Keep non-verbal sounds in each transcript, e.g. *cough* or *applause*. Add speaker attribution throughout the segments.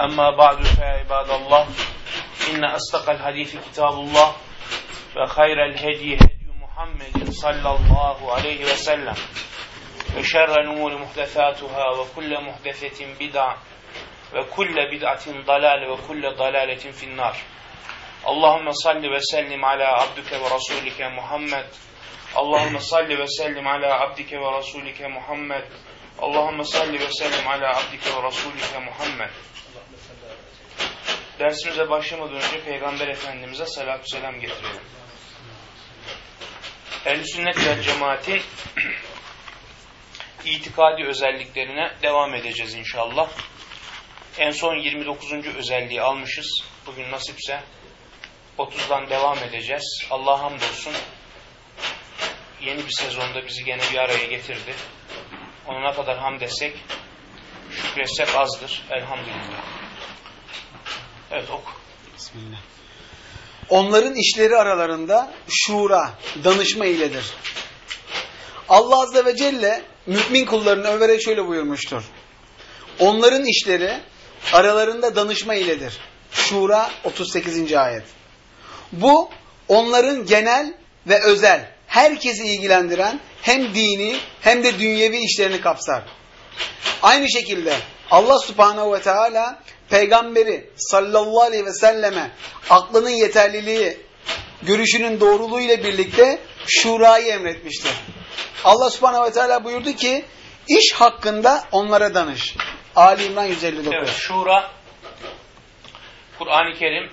Speaker 1: أما بعد فيا عباد الله إن أصدق الحديث كتاب الله وخير الهدي هدي محمد صلى الله عليه وسلم وشر الأمور محدثاتها وكل محدثة بدعة وكل بدعة ضلالة وكل ضلالة في النار. اللهم صل وسلم على عبدك ورسولك محمد. اللهم صل وسلم على عبدك ورسولك محمد. اللهم صل وسلم على عبدك ورسولك محمد. Dersimize başlamadan önce Peygamber Efendimiz'e salatü selam getirelim. ehl sünnet ve cemaatin *clears throat* itikadi özelliklerine devam edeceğiz inşallah. En son 29. özelliği almışız. Bugün nasipse 30'dan devam edeceğiz. Allah hamdolsun yeni bir sezonda bizi gene bir araya getirdi. Ona kadar hamd etsek şükretsek azdır. Elhamdülillah. Evet oku.
Speaker 2: Bismillah. Onların işleri aralarında şura, danışma iledir. Allah Azze ve Celle mümin kullarını överek şöyle buyurmuştur. Onların işleri aralarında danışma iledir. Şura 38. ayet. Bu onların genel ve özel, herkesi ilgilendiren hem dini hem de dünyevi işlerini kapsar. Aynı şekilde Allah Subhanahu ve Teala peygamberi sallallahu aleyhi ve selleme aklının yeterliliği, görüşünün doğruluğu ile birlikte şurayı emretmiştir. Allah subhanehu ve teala buyurdu ki iş hakkında onlara danış. Ali İmran 159.
Speaker 1: Evet, şura Kur'an-ı Kerim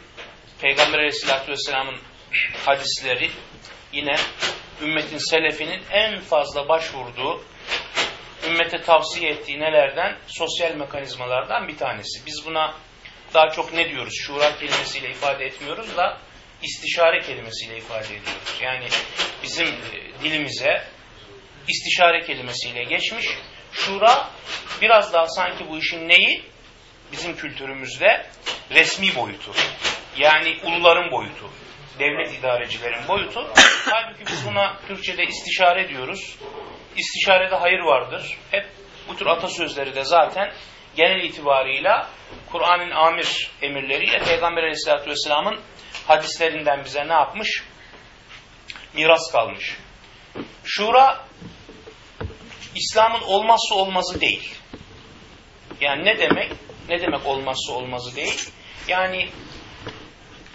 Speaker 1: Peygamber aleyhissalatü vesselamın hadisleri yine ümmetin selefinin en fazla başvurduğu ümmete tavsiye ettiği nelerden? Sosyal mekanizmalardan bir tanesi. Biz buna daha çok ne diyoruz? Şura kelimesiyle ifade etmiyoruz da istişare kelimesiyle ifade ediyoruz. Yani bizim e, dilimize istişare kelimesiyle geçmiş. Şura biraz daha sanki bu işin neyi? Bizim kültürümüzde resmi boyutu. Yani uluların boyutu. Devlet idarecilerin boyutu. Halbuki biz buna Türkçe'de istişare diyoruz. İstişarede hayır vardır. Hep bu tür atasözleri de zaten genel itibarıyla Kur'an'ın amir emirleriyle Peygamber Aleyhisselatü Vesselam'ın hadislerinden bize ne yapmış? Miras kalmış. Şura İslam'ın olmazsa olmazı değil. Yani ne demek? Ne demek olmazsa olmazı değil? Yani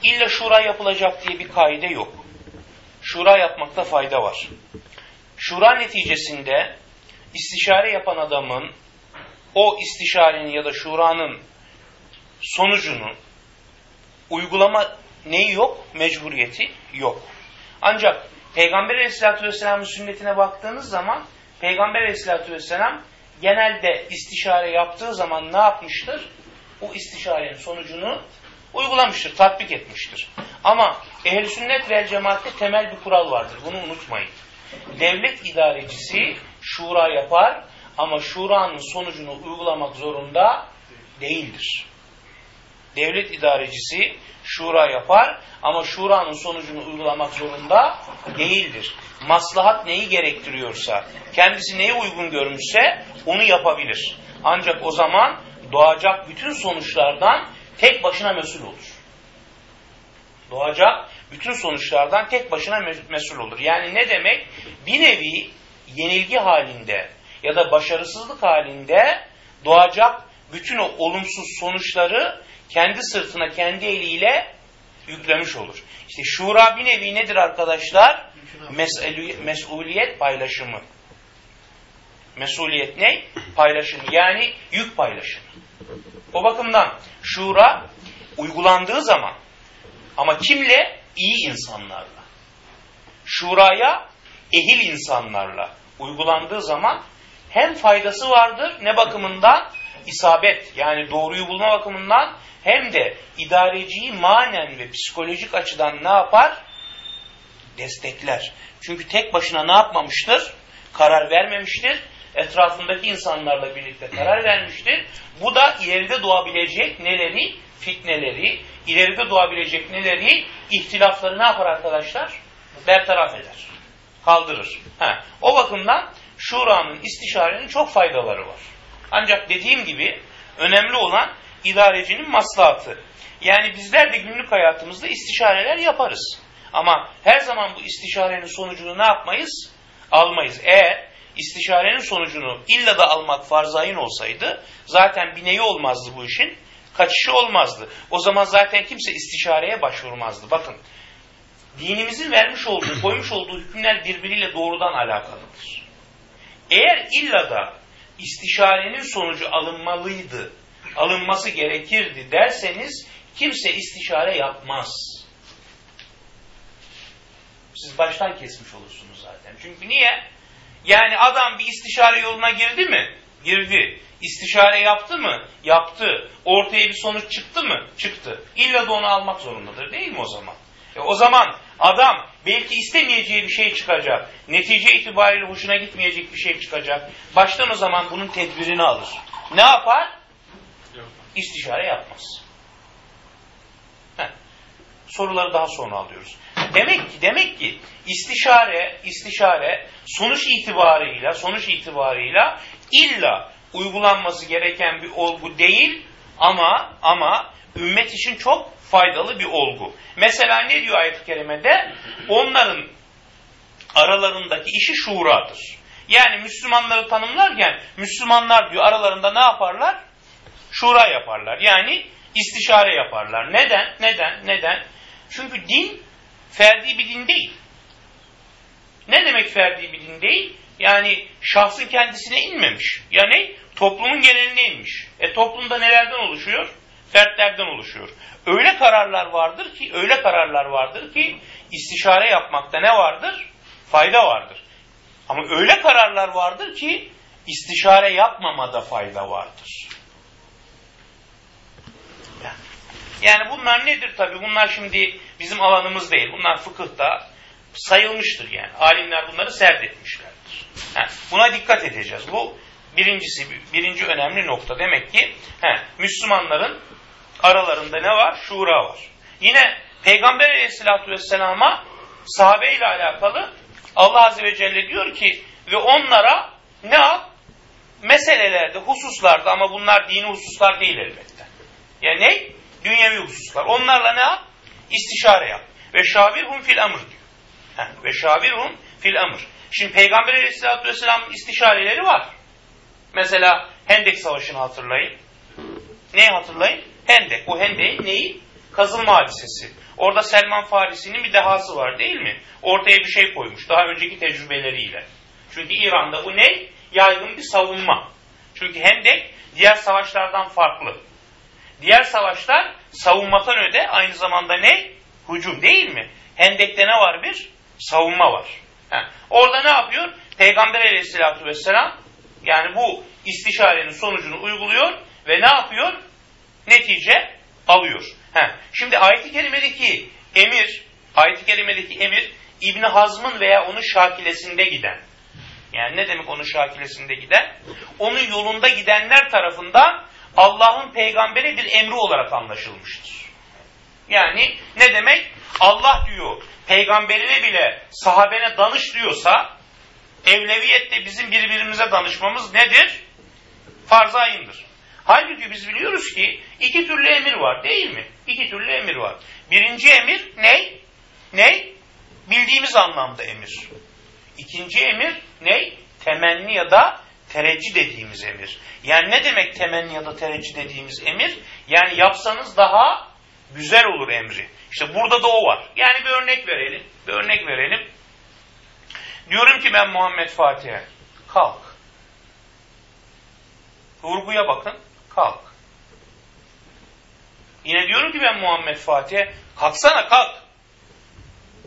Speaker 1: illa şura yapılacak diye bir kaide yok. Şura yapmakta fayda var. Şura neticesinde istişare yapan adamın o istişarenin ya da şuranın sonucunu uygulama neyi yok? Mecburiyeti yok. Ancak Peygamber Aleyhisselatü Vesselam'ın sünnetine baktığınız zaman Peygamber Aleyhisselatü Vesselam genelde istişare yaptığı zaman ne yapmıştır? O istişarenin sonucunu uygulamıştır, tatbik etmiştir. Ama ehl sünnet ve cemaatte temel bir kural vardır. Bunu unutmayın. Devlet idarecisi şura yapar ama şuranın sonucunu uygulamak zorunda değildir. Devlet idarecisi şura yapar ama şuranın sonucunu uygulamak zorunda değildir. Maslahat neyi gerektiriyorsa, kendisi neye uygun görmüşse onu yapabilir. Ancak o zaman doğacak bütün sonuçlardan tek başına mesul olur. Doğacak bütün sonuçlardan tek başına mesul olur. Yani ne demek? Bir nevi yenilgi halinde ya da başarısızlık halinde doğacak bütün o olumsuz sonuçları kendi sırtına, kendi eliyle Yüklemiş olur. İşte şura bir nevi nedir arkadaşlar? Mesuliyet, paylaşımı. Mesuliyet ne? Paylaşımı. Yani yük paylaşımı. O bakımdan şura uygulandığı zaman ama kimle? İyi insanlarla. Şuraya ehil insanlarla uygulandığı zaman hem faydası vardır ne bakımından? isabet yani doğruyu bulma bakımından hem de idareciyi manen ve psikolojik açıdan ne yapar? Destekler. Çünkü tek başına ne yapmamıştır? Karar vermemiştir. Etrafındaki insanlarla birlikte karar vermiştir. Bu da ileride doğabilecek neleri? Fitneleri, ileride doğabilecek neleri? ihtilafları ne yapar arkadaşlar? Bertaraf eder. Kaldırır. Ha. O bakımdan şuranın, istişarenin çok faydaları var. Ancak dediğim gibi önemli olan idarecinin maslahatı. Yani bizler de günlük hayatımızda istişareler yaparız. Ama her zaman bu istişarenin sonucunu ne yapmayız? Almayız. Eğer istişarenin sonucunu illa da almak farzayın olsaydı zaten bir neyi olmazdı bu işin? Kaçışı olmazdı. O zaman zaten kimse istişareye başvurmazdı. Bakın dinimizin vermiş olduğu, *clears throat* koymuş olduğu hükümler birbiriyle doğrudan alakalıdır. Eğer illa da istişarenin sonucu alınmalıydı, alınması gerekirdi derseniz kimse istişare yapmaz. Siz baştan kesmiş olursunuz zaten. Çünkü niye? Yani adam bir istişare yoluna girdi mi? Girdi. İstişare yaptı mı? Yaptı. Ortaya bir sonuç çıktı mı? Çıktı. İlla da onu almak zorundadır değil mi o zaman? E o zaman adam belki istemeyeceği bir şey çıkacak. Netice itibariyle hoşuna gitmeyecek bir şey çıkacak. Baştan o zaman bunun tedbirini alır. Ne yapar? İstişare yapmaz. Heh. Soruları daha sonra alıyoruz. Demek ki demek ki istişare istişare sonuç itibarıyla sonuç itibarıyla illa uygulanması gereken bir olgu değil ama ama ümmet için çok faydalı bir olgu. Mesela ne diyor ayet-i kerimede? Onların aralarındaki işi şuradır. Yani Müslümanları tanımlarken Müslümanlar diyor aralarında ne yaparlar? Şura yaparlar. Yani istişare yaparlar. Neden? Neden? Neden? Çünkü din ferdi bir din değil. Ne demek ferdi bir din değil? Yani şahsın kendisine inmemiş. Yani toplumun geneline inmiş. E toplumda nelerden oluşuyor? Fertlerden oluşuyor. Öyle kararlar vardır ki, öyle kararlar vardır ki istişare yapmakta ne vardır? Fayda vardır. Ama öyle kararlar vardır ki istişare yapmamada fayda vardır. Yani bunlar nedir tabi? Bunlar şimdi bizim alanımız değil. Bunlar fıkıhta sayılmıştır yani. Alimler bunları serdetmişlerdir. Yani buna dikkat edeceğiz. Bu birincisi, birinci önemli nokta. Demek ki he, Müslümanların aralarında ne var? Şura var. Yine Peygamber aleyhissalatü vesselama sahabe ile alakalı Allah azze ve celle diyor ki ve onlara ne yap? Meselelerde, hususlarda ama bunlar dini hususlar değil elbette. Yani ne? Dünyevi hususlar. Onlarla ne yap? İstişare yap. Ve şavirhum fil amr diyor. *laughs* Ve şavirhum fil amr. Şimdi Peygamber aleyhissalatü vesselamın istişareleri var. Mesela Hendek Savaşı'nı hatırlayın. Neyi hatırlayın? Hendek. O Hendek'in neyi? Kazılma hadisesi. Orada Selman Farisi'nin bir dehası var değil mi? Ortaya bir şey koymuş daha önceki tecrübeleriyle. Çünkü İran'da bu ne? Yaygın bir savunma. Çünkü Hendek diğer savaşlardan farklı. Diğer savaşlar savunmadan öde aynı zamanda ne? Hücum değil mi? Hendek'te ne var bir? Savunma var. Ha. Orada ne yapıyor? Peygamber aleyhissalatü vesselam yani bu istişarenin sonucunu uyguluyor ve ne yapıyor? Netice alıyor. Ha. Şimdi ayet-i kerimedeki emir, ayet-i kerimedeki emir İbni Hazm'ın veya onun şakilesinde giden. Yani ne demek onun şakilesinde giden? Onun yolunda gidenler tarafından Allah'ın peygamberi bir emri olarak anlaşılmıştır. Yani ne demek? Allah diyor peygamberine bile sahabene danış diyorsa evleviyette bizim birbirimize danışmamız nedir? Farz ayındır. Halbuki biz biliyoruz ki iki türlü emir var değil mi? İki türlü emir var. Birinci emir ne? Ne? Bildiğimiz anlamda emir. İkinci emir ne? Temenni ya da tereccüh dediğimiz emir. Yani ne demek temenni ya da tereccüh dediğimiz emir? Yani yapsanız daha güzel olur emri. İşte burada da o var. Yani bir örnek verelim. Bir örnek verelim. Diyorum ki ben Muhammed Fatih'e kalk. Vurguya bakın. Kalk. Yine diyorum ki ben Muhammed Fatih'e kalksana kalk.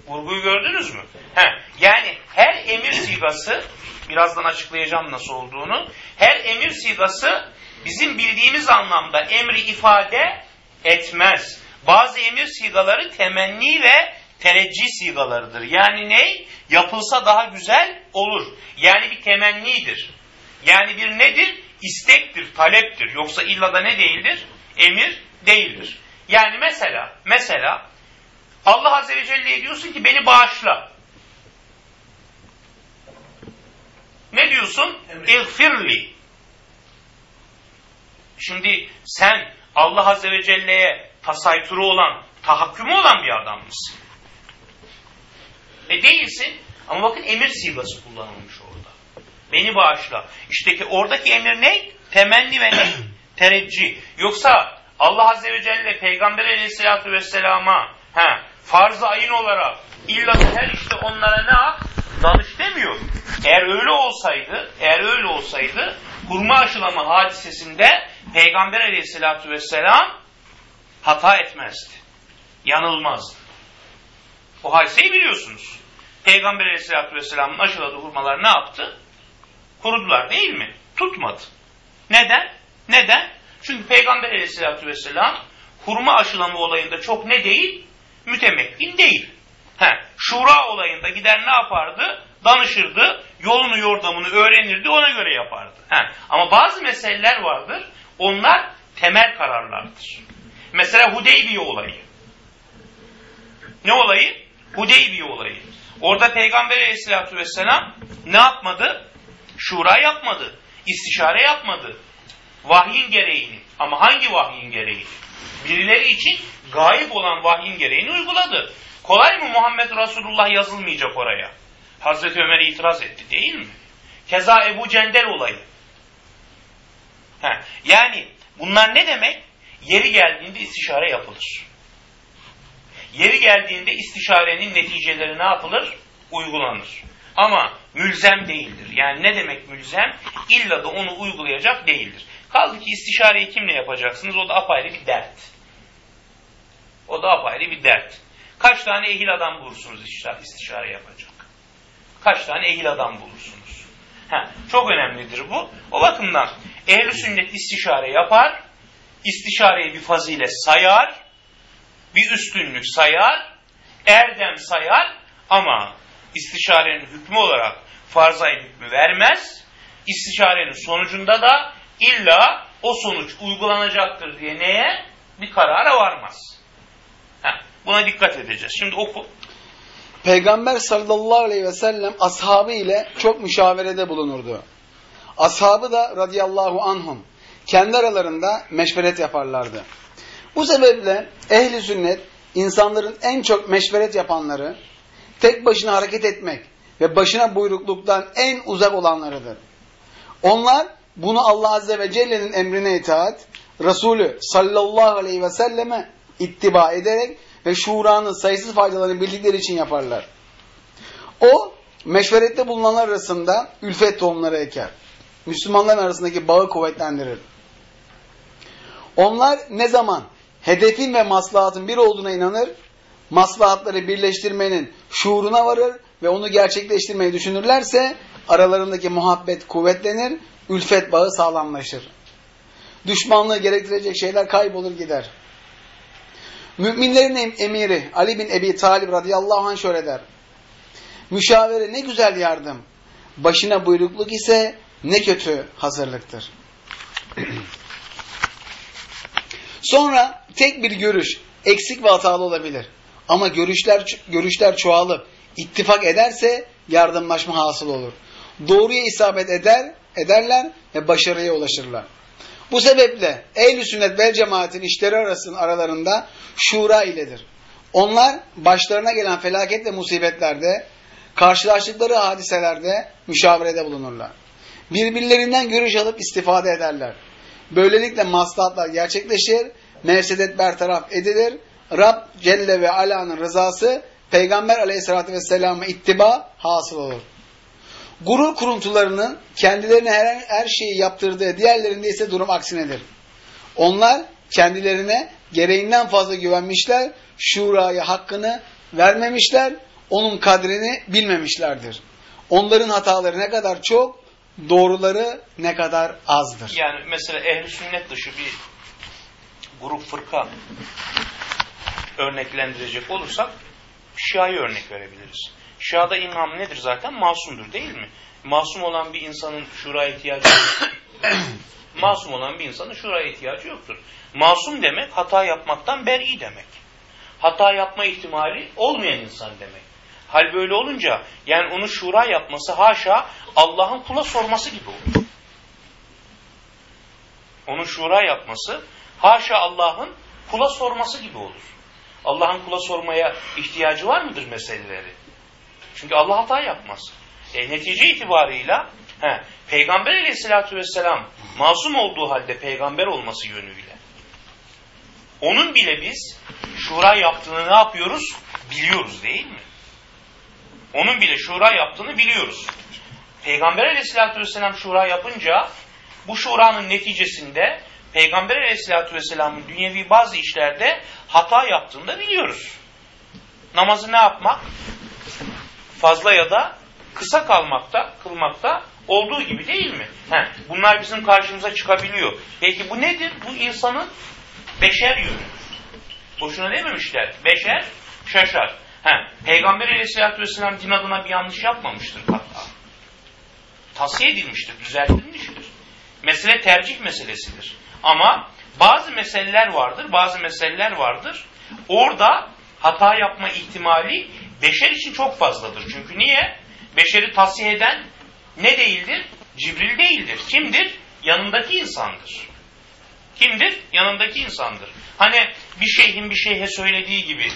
Speaker 1: Vurguyu gördünüz mü? He, yani her emir sigası birazdan açıklayacağım nasıl olduğunu. Her emir sigası bizim bildiğimiz anlamda emri ifade etmez. Bazı emir sigaları temenni ve tereccih sigalarıdır. Yani ne? Yapılsa daha güzel olur. Yani bir temennidir. Yani bir nedir? İstektir, taleptir. Yoksa illa da ne değildir? Emir değildir. Yani mesela, mesela Allah Azze ve Celle diyorsun ki beni bağışla. Ne diyorsun? İğfirli. Şimdi sen Allah Azze ve Celle'ye tasayturu olan, tahakkümü olan bir adam mısın? E değilsin. Ama bakın emir sigası kullanılmış orada. Beni bağışla. İşte ki oradaki emir ne? Temenni ve ne? *clears throat* Tereccih. Yoksa Allah Azze ve Celle Peygamber Aleyhisselatü Vesselam'a he, farz-ı ayın olarak illa her işte onlara ne yap? Danış demiyor. Eğer öyle olsaydı, eğer öyle olsaydı hurma aşılama hadisesinde Peygamber Aleyhisselatü Vesselam hata etmezdi. Yanılmazdı. O hadiseyi biliyorsunuz. Peygamber Aleyhisselatü Vesselam'ın aşıladığı hurmalar ne yaptı? Kurudular değil mi? Tutmadı. Neden? Neden? Çünkü Peygamber Aleyhisselatü Vesselam hurma aşılama olayında çok ne değil? Mütemekkin değil. He, şura olayında gider ne yapardı? Danışırdı, yolunu yordamını öğrenirdi, ona göre yapardı. He, ama bazı meseleler vardır, onlar temel kararlardır. Mesela Hudeybiye olayı. Ne olayı? Hudeybiye olayı. Orada Peygamber Aleyhisselatü Vesselam ne yapmadı? Şura yapmadı. istişare yapmadı. Vahyin gereğini. Ama hangi vahyin gereğini? Birileri için gayip olan vahyin gereğini uyguladı. Kolay mı Muhammed Resulullah yazılmayacak oraya? Hazreti Ömer itiraz etti değil mi? Keza Ebu Cendel olayı. He, yani bunlar ne demek? Yeri geldiğinde istişare yapılır. Yeri geldiğinde istişarenin neticeleri ne yapılır? Uygulanır. Ama mülzem değildir. Yani ne demek mülzem? İlla da onu uygulayacak değildir. Kaldı ki istişareyi kimle yapacaksınız? O da apayrı bir dert. O da apayrı bir dert. Kaç tane ehil adam bulursunuz istişare yapacak? Kaç tane ehil adam bulursunuz? Ha, çok önemlidir bu. O bakımdan ehl sünnet istişare yapar, istişareyi bir fazilet sayar, bir üstünlük sayar, erdem sayar ama istişarenin hükmü olarak farzayın hükmü vermez. İstişarenin sonucunda da illa o sonuç uygulanacaktır diye neye? Bir karara varmaz. Buna dikkat edeceğiz. Şimdi oku.
Speaker 2: Peygamber sallallahu aleyhi ve sellem ashabı ile çok müşaverede bulunurdu. Ashabı da radıyallahu anhum kendi aralarında meşveret yaparlardı. Bu sebeple ehli sünnet insanların en çok meşveret yapanları, tek başına hareket etmek ve başına buyrukluktan en uzak olanlarıdır. Onlar bunu Allah Azze ve Celle'nin emrine itaat, Resulü sallallahu aleyhi ve selleme ittiba ederek ve şuranın sayısız faydalarını bildikleri için yaparlar. O, meşverette bulunanlar arasında ülfet tohumları eker. Müslümanların arasındaki bağı kuvvetlendirir. Onlar ne zaman hedefin ve maslahatın bir olduğuna inanır, maslahatları birleştirmenin şuuruna varır ve onu gerçekleştirmeyi düşünürlerse aralarındaki muhabbet kuvvetlenir, ülfet bağı sağlamlaşır. Düşmanlığı gerektirecek şeyler kaybolur gider. Müminlerin emiri Ali bin Ebi Talib radıyallahu anh şöyle der. Müşavere ne güzel yardım. Başına buyrukluk ise ne kötü hazırlıktır. *clears throat* Sonra tek bir görüş eksik ve hatalı olabilir. Ama görüşler görüşler çoğalıp ittifak ederse yardımlaşma hasıl olur. Doğruya isabet eder, ederler ve başarıya ulaşırlar. Bu sebeple ehl sünnet vel cemaatin işleri arasının aralarında şura iledir. Onlar başlarına gelen felaket ve musibetlerde, karşılaştıkları hadiselerde müşavirede bulunurlar. Birbirlerinden görüş alıp istifade ederler. Böylelikle maslahatlar gerçekleşir, mevsedet bertaraf edilir, Rab Celle ve Ala'nın rızası Peygamber aleyhissalatü vesselam'a ittiba hasıl olur. Gurur kuruntularının kendilerine her, her şeyi yaptırdığı diğerlerinde ise durum aksinedir. Onlar kendilerine gereğinden fazla güvenmişler, şuraya hakkını vermemişler, onun kadrini bilmemişlerdir. Onların hataları ne kadar çok, doğruları ne kadar azdır.
Speaker 1: Yani mesela ehli sünnet dışı bir grup fırka örneklendirecek olursak Şia'yı örnek verebiliriz. Şia'da imam nedir zaten? Masumdur değil mi? Masum olan bir insanın şuraya ihtiyacı yoktur. *coughs* Masum olan bir insanın şuraya ihtiyacı yoktur. Masum demek hata yapmaktan beri demek. Hata yapma ihtimali olmayan insan demek. Hal böyle olunca yani onu şura yapması haşa Allah'ın kula sorması gibi olur. Onun şura yapması haşa Allah'ın kula sorması gibi olur. Allah'ın kula sormaya ihtiyacı var mıdır meseleleri? Çünkü Allah hata yapmaz. E, netice itibarıyla he, Peygamber aleyhissalatü vesselam masum olduğu halde peygamber olması yönüyle onun bile biz şura yaptığını ne yapıyoruz? Biliyoruz değil mi? Onun bile şura yaptığını biliyoruz. Peygamber aleyhissalatü vesselam şura yapınca bu şuranın neticesinde Peygamber aleyhissalatü vesselamın dünyevi bazı işlerde hata yaptığını da biliyoruz. Namazı ne yapmak? Fazla ya da kısa kalmakta, kılmakta olduğu gibi değil mi? He, bunlar bizim karşımıza çıkabiliyor. Peki bu nedir? Bu insanın beşer yönü. Boşuna dememişler. Beşer şaşar. He, Peygamber aleyhissalatü vesselam din adına bir yanlış yapmamıştır hatta. Tavsiye edilmiştir, düzeltilmiştir. Mesele tercih meselesidir. Ama bazı meseleler vardır, bazı meseleler vardır. Orada hata yapma ihtimali beşer için çok fazladır. Çünkü niye? Beşeri tasih eden ne değildir? Cibril değildir. Kimdir? Yanındaki insandır. Kimdir? Yanındaki insandır. Hani bir şeyhin bir şeyhe söylediği gibi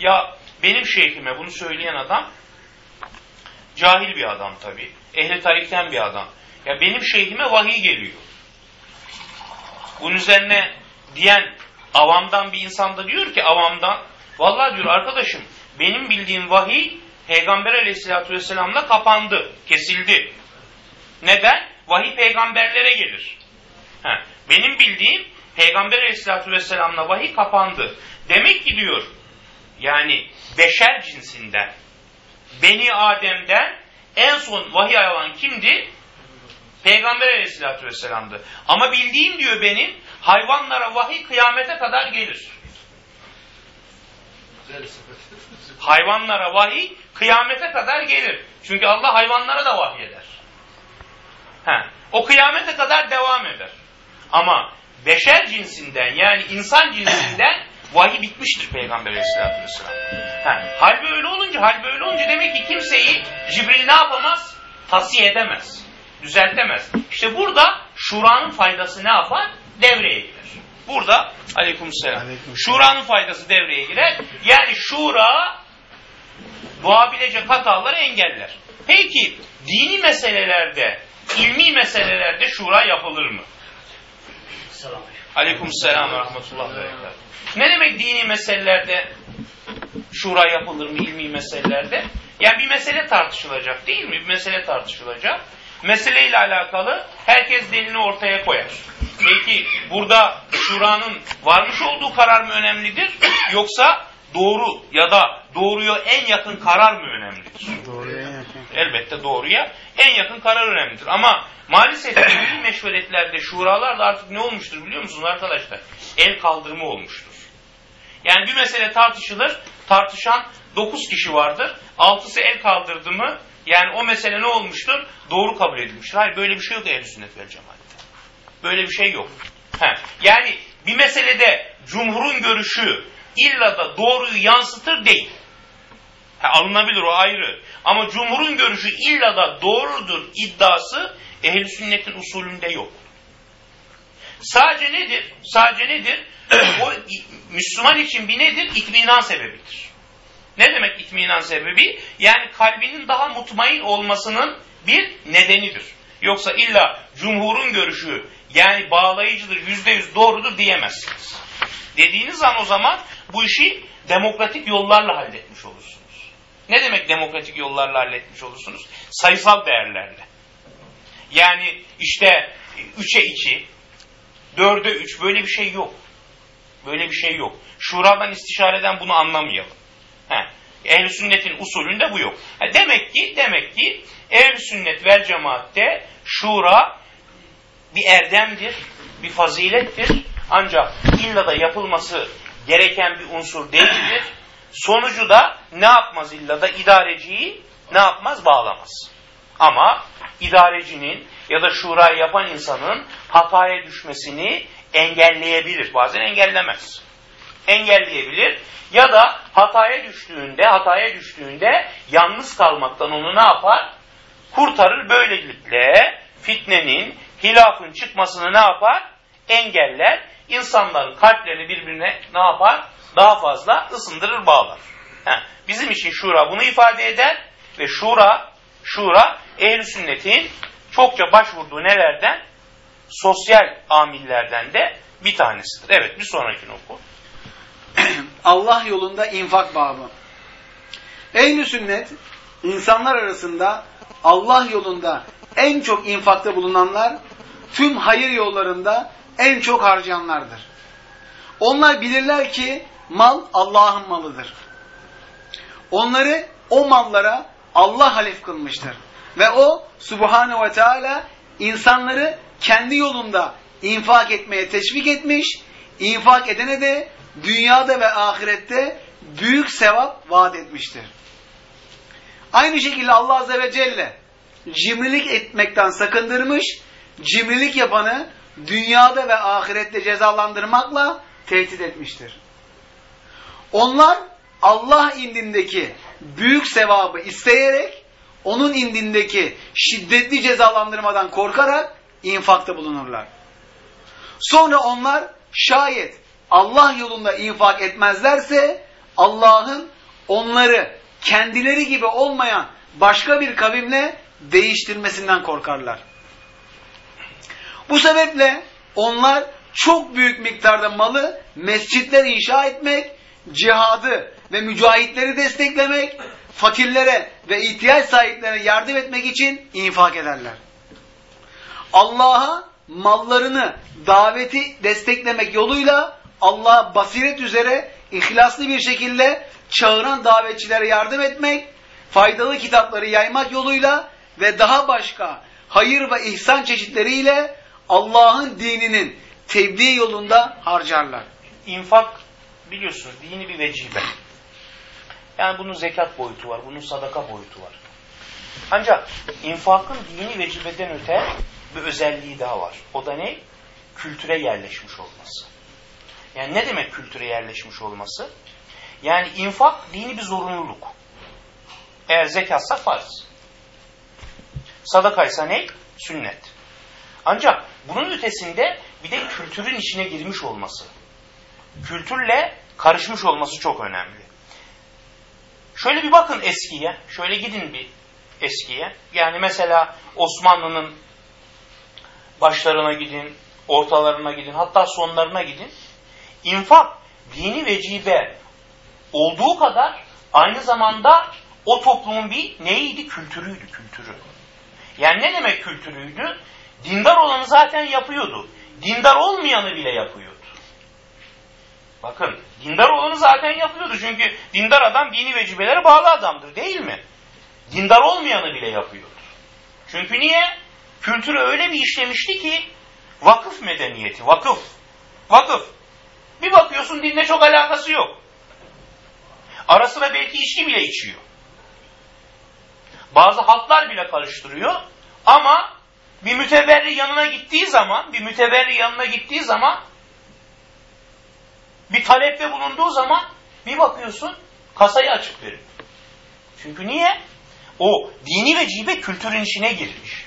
Speaker 1: ya benim şeyhime bunu söyleyen adam cahil bir adam tabi. Ehli tarikten bir adam. Ya benim şeyhime vahiy geliyor. Bunun üzerine diyen avamdan bir insan da diyor ki avamdan vallahi diyor arkadaşım benim bildiğim vahiy Peygamber aleyhissalatü vesselamla kapandı, kesildi. Neden? Vahiy peygamberlere gelir. He. Benim bildiğim Peygamber aleyhissalatü vesselamla vahiy kapandı. Demek ki diyor yani beşer cinsinden Beni Adem'den en son vahiy alan kimdi? Peygamber aleyhissalatü vesselam'dı. Ama bildiğim diyor benim hayvanlara vahiy kıyamete kadar gelir. Hayvanlara vahiy kıyamete kadar gelir. Çünkü Allah hayvanlara da vahiy eder. He, o kıyamete kadar devam eder. Ama beşer cinsinden yani insan cinsinden vahiy bitmiştir Peygamber aleyhissalatü vesselam. He, hal böyle olunca, hal böyle olunca demek ki kimseyi Cibril ne yapamaz? Tavsiye edemez. Düzeltemez. İşte burada şuranın faydası ne yapar? Devreye girer. Burada aleykümselam. Aleyküm şuranın faydası devreye girer. Yani şura doğabilecek hataları engeller. Peki dini meselelerde, ilmi meselelerde şura yapılır mı? Aleyküm selam ve rahmetullah ve Ne demek dini meselelerde şura yapılır mı ilmi meselelerde? Yani bir mesele tartışılacak değil mi? Bir mesele tartışılacak. Meseleyle alakalı herkes delini ortaya koyar. Peki burada şuranın varmış olduğu karar mı önemlidir? Yoksa doğru ya da doğruya en yakın karar mı önemlidir?
Speaker 2: Doğruya en yakın.
Speaker 1: Elbette doğruya en yakın karar önemlidir. Ama maalesef dini meşveretlerde, şuralarda artık ne olmuştur biliyor musunuz arkadaşlar? El kaldırma olmuştur. Yani bir mesele tartışılır, tartışan dokuz kişi vardır. Altısı el kaldırdı mı, yani o mesele ne olmuştur? Doğru kabul edilmiştir. Hayır böyle bir şey yok ehl sünnet vel cemaatte. Böyle bir şey yok. He. Yani bir meselede cumhurun görüşü illa da doğruyu yansıtır değil. He, alınabilir o ayrı. Ama cumhurun görüşü illa da doğrudur iddiası ehl sünnetin usulünde yok. Sadece nedir? Sadece nedir? *clears throat* o Müslüman için bir nedir? İtminan sebebidir. Ne demek itminan sebebi? Yani kalbinin daha mutmain olmasının bir nedenidir. Yoksa illa cumhurun görüşü yani bağlayıcıdır, yüzde yüz doğrudur diyemezsiniz. Dediğiniz an o zaman bu işi demokratik yollarla halletmiş olursunuz. Ne demek demokratik yollarla halletmiş olursunuz? Sayısal değerlerle. Yani işte 3'e 2, 4'e 3 böyle bir şey yok. Böyle bir şey yok. Şuradan istişareden bunu anlamayalım. Ehl-i sünnetin usulünde bu yok. Ha, demek ki demek ki ehl sünnet vel cemaatte şura bir erdemdir, bir fazilettir. Ancak illa da yapılması gereken bir unsur değildir. Sonucu da ne yapmaz illa da idareciyi ne yapmaz bağlamaz. Ama idarecinin ya da şurayı yapan insanın hataya düşmesini engelleyebilir. Bazen engellemez. Engelleyebilir ya da hataya düştüğünde, hataya düştüğünde yalnız kalmaktan onu ne yapar? Kurtarır. Böylelikle fitnenin, hilafın çıkmasını ne yapar? Engeller. İnsanların kalplerini birbirine ne yapar? Daha fazla ısındırır, bağlar. Bizim için şura bunu ifade eder ve şura, şura ehl sünnetin çokça başvurduğu nelerden? Sosyal amillerden de bir tanesidir. Evet bir sonraki oku. *clears throat*
Speaker 2: Allah yolunda infak babı. Ehl-i sünnet insanlar arasında Allah yolunda en çok infakta bulunanlar tüm hayır yollarında en çok harcayanlardır. Onlar bilirler ki mal Allah'ın malıdır. Onları o mallara Allah halif kılmıştır. Ve o Subhanahu ve Teala insanları kendi yolunda infak etmeye teşvik etmiş, infak edene de dünyada ve ahirette büyük sevap vaat etmiştir. Aynı şekilde Allah Azze ve Celle cimrilik etmekten sakındırmış, cimrilik yapanı dünyada ve ahirette cezalandırmakla tehdit etmiştir. Onlar Allah indindeki büyük sevabı isteyerek, onun indindeki şiddetli cezalandırmadan korkarak infakta bulunurlar. Sonra onlar şayet Allah yolunda infak etmezlerse Allah'ın onları kendileri gibi olmayan başka bir kavimle değiştirmesinden korkarlar. Bu sebeple onlar çok büyük miktarda malı mescitler inşa etmek, cihadı ve mücahitleri desteklemek, fakirlere ve ihtiyaç sahiplerine yardım etmek için infak ederler. Allah'a mallarını, daveti desteklemek yoluyla Allah'a basiret üzere ihlaslı bir şekilde çağıran davetçilere yardım etmek, faydalı kitapları yaymak yoluyla ve daha başka hayır ve ihsan çeşitleriyle Allah'ın dininin tebliğ yolunda harcarlar.
Speaker 1: İnfak biliyorsunuz dini bir vecibe. Yani bunun zekat boyutu var, bunun sadaka boyutu var. Ancak infakın dini vecibeden öte bir özelliği daha var. O da ne? Kültüre yerleşmiş olması. Yani ne demek kültüre yerleşmiş olması? Yani infak dini bir zorunluluk. Eğer zekatsa farz. Sadakaysa ne? Sünnet. Ancak bunun ötesinde bir de kültürün içine girmiş olması. Kültürle karışmış olması çok önemli. Şöyle bir bakın eskiye. Şöyle gidin bir eskiye. Yani mesela Osmanlı'nın başlarına gidin, ortalarına gidin, hatta sonlarına gidin. İnfak dini vecibe olduğu kadar aynı zamanda o toplumun bir neydi? Kültürüydü, kültürü. Yani ne demek kültürüydü? Dindar olanı zaten yapıyordu. Dindar olmayanı bile yapıyordu. Bakın, dindar olanı zaten yapıyordu. Çünkü dindar adam dini vecibelere bağlı adamdır değil mi? Dindar olmayanı bile yapıyordu. Çünkü niye? Kültürü öyle bir işlemişti ki vakıf medeniyeti, vakıf. Vakıf. Bir bakıyorsun dinle çok alakası yok. Ara sıra belki içki bile içiyor. Bazı hatlar bile karıştırıyor. Ama bir müteberri yanına gittiği zaman, bir müteberri yanına gittiği zaman, bir talepte bulunduğu zaman bir bakıyorsun kasayı açık verir. Çünkü niye? O dini ve cibe kültürün içine girmiş.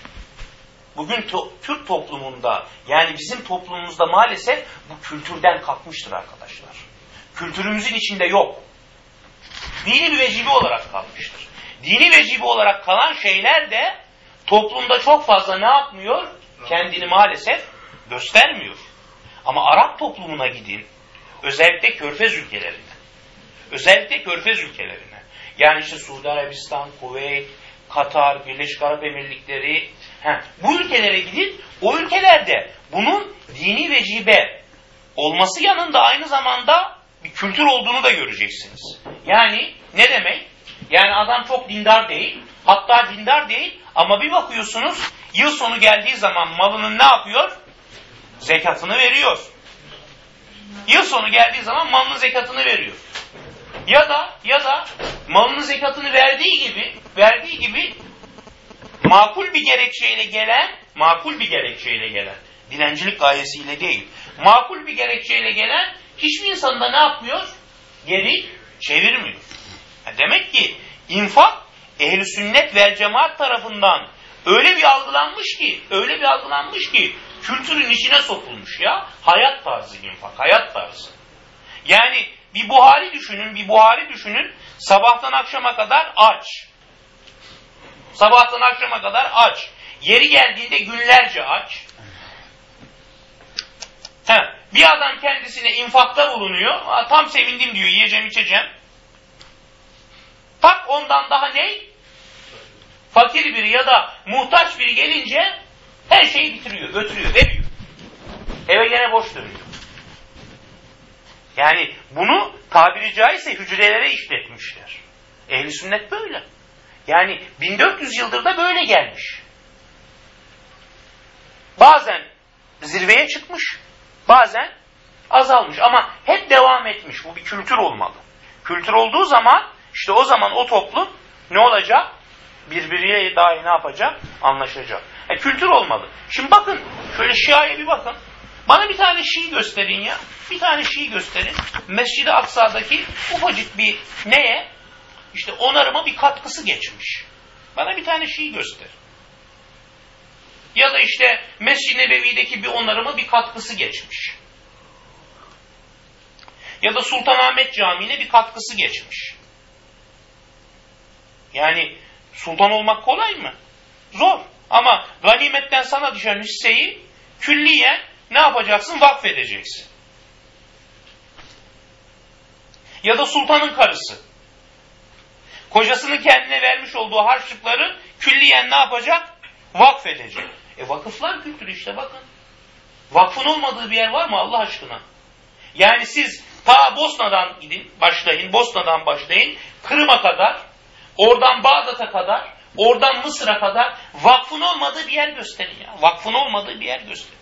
Speaker 1: Bugün to Türk toplumunda yani bizim toplumumuzda maalesef bu kültürden kalkmıştır arkadaşlar. Kültürümüzün içinde yok. Dini bir vecibe olarak kalmıştır. Dini vecibe olarak kalan şeyler de toplumda çok fazla ne yapmıyor? Kendini maalesef göstermiyor. Ama Arap toplumuna gidin, özellikle Körfez ülkelerinde. Özellikle Körfez ülkelerine. Yani işte Suudi Arabistan, Kuveyt, Katar, Birleşik Arap Emirlikleri. Heh, bu ülkelere gidin. O ülkelerde bunun dini vecibe olması yanında aynı zamanda bir kültür olduğunu da göreceksiniz. Yani ne demek? Yani adam çok dindar değil. Hatta dindar değil ama bir bakıyorsunuz yıl sonu geldiği zaman malının ne yapıyor? Zekatını veriyor. Yıl sonu geldiği zaman malının zekatını veriyor. Ya da ya da malının zekatını verdiği gibi verdiği gibi makul bir gerekçeyle gelen makul bir gerekçeyle gelen dilencilik gayesiyle değil makul bir gerekçeyle gelen hiçbir insan da ne yapmıyor? Geri çevirmiyor. demek ki infak ehli sünnet vel cemaat tarafından öyle bir algılanmış ki öyle bir algılanmış ki kültürün içine sokulmuş ya hayat tarzı infak hayat tarzı. Yani bir Buhari düşünün, bir Buhari düşünün. Sabahtan akşama kadar aç. Sabahtan akşama kadar aç. Yeri geldiğinde günlerce aç. Heh, bir adam kendisine infakta bulunuyor. Tam sevindim diyor, yiyeceğim içeceğim. Tak ondan daha ne? Fakir biri ya da muhtaç biri gelince her şeyi bitiriyor, götürüyor, veriyor. Eve gene boş dönüyor. Yani bunu tabiri caizse hücrelere işletmişler. Ehli sünnet böyle. Yani 1400 yıldır da böyle gelmiş. Bazen zirveye çıkmış, bazen azalmış ama hep devam etmiş. Bu bir kültür olmalı. Kültür olduğu zaman işte o zaman o toplum ne olacak? Birbiriyle dahi ne yapacak? Anlaşacak. Yani kültür olmalı. Şimdi bakın, şöyle Şia'ya bir bakın. Bana bir tane Şii gösterin ya. Bir tane Şii gösterin. Mescid-i Aksa'daki ufacık bir neye? İşte onarıma bir katkısı geçmiş. Bana bir tane Şii göster. Ya da işte Mescid-i Nebevi'deki bir onarıma bir katkısı geçmiş. Ya da Sultanahmet Camii'ne bir katkısı geçmiş. Yani sultan olmak kolay mı? Zor. Ama ganimetten sana düşen hisseyi külliyen ne yapacaksın? Vakfedeceksin. Ya da sultanın karısı. Kocasının kendine vermiş olduğu harçlıkları külliyen ne yapacak? Vakfedecek. E vakıflar kültürü işte bakın. Vakfın olmadığı bir yer var mı Allah aşkına? Yani siz ta Bosna'dan gidin, başlayın, Bosna'dan başlayın, Kırım'a kadar, oradan Bağdat'a kadar, oradan Mısır'a kadar vakfın olmadığı bir yer gösterin ya. Vakfın olmadığı bir yer gösterin.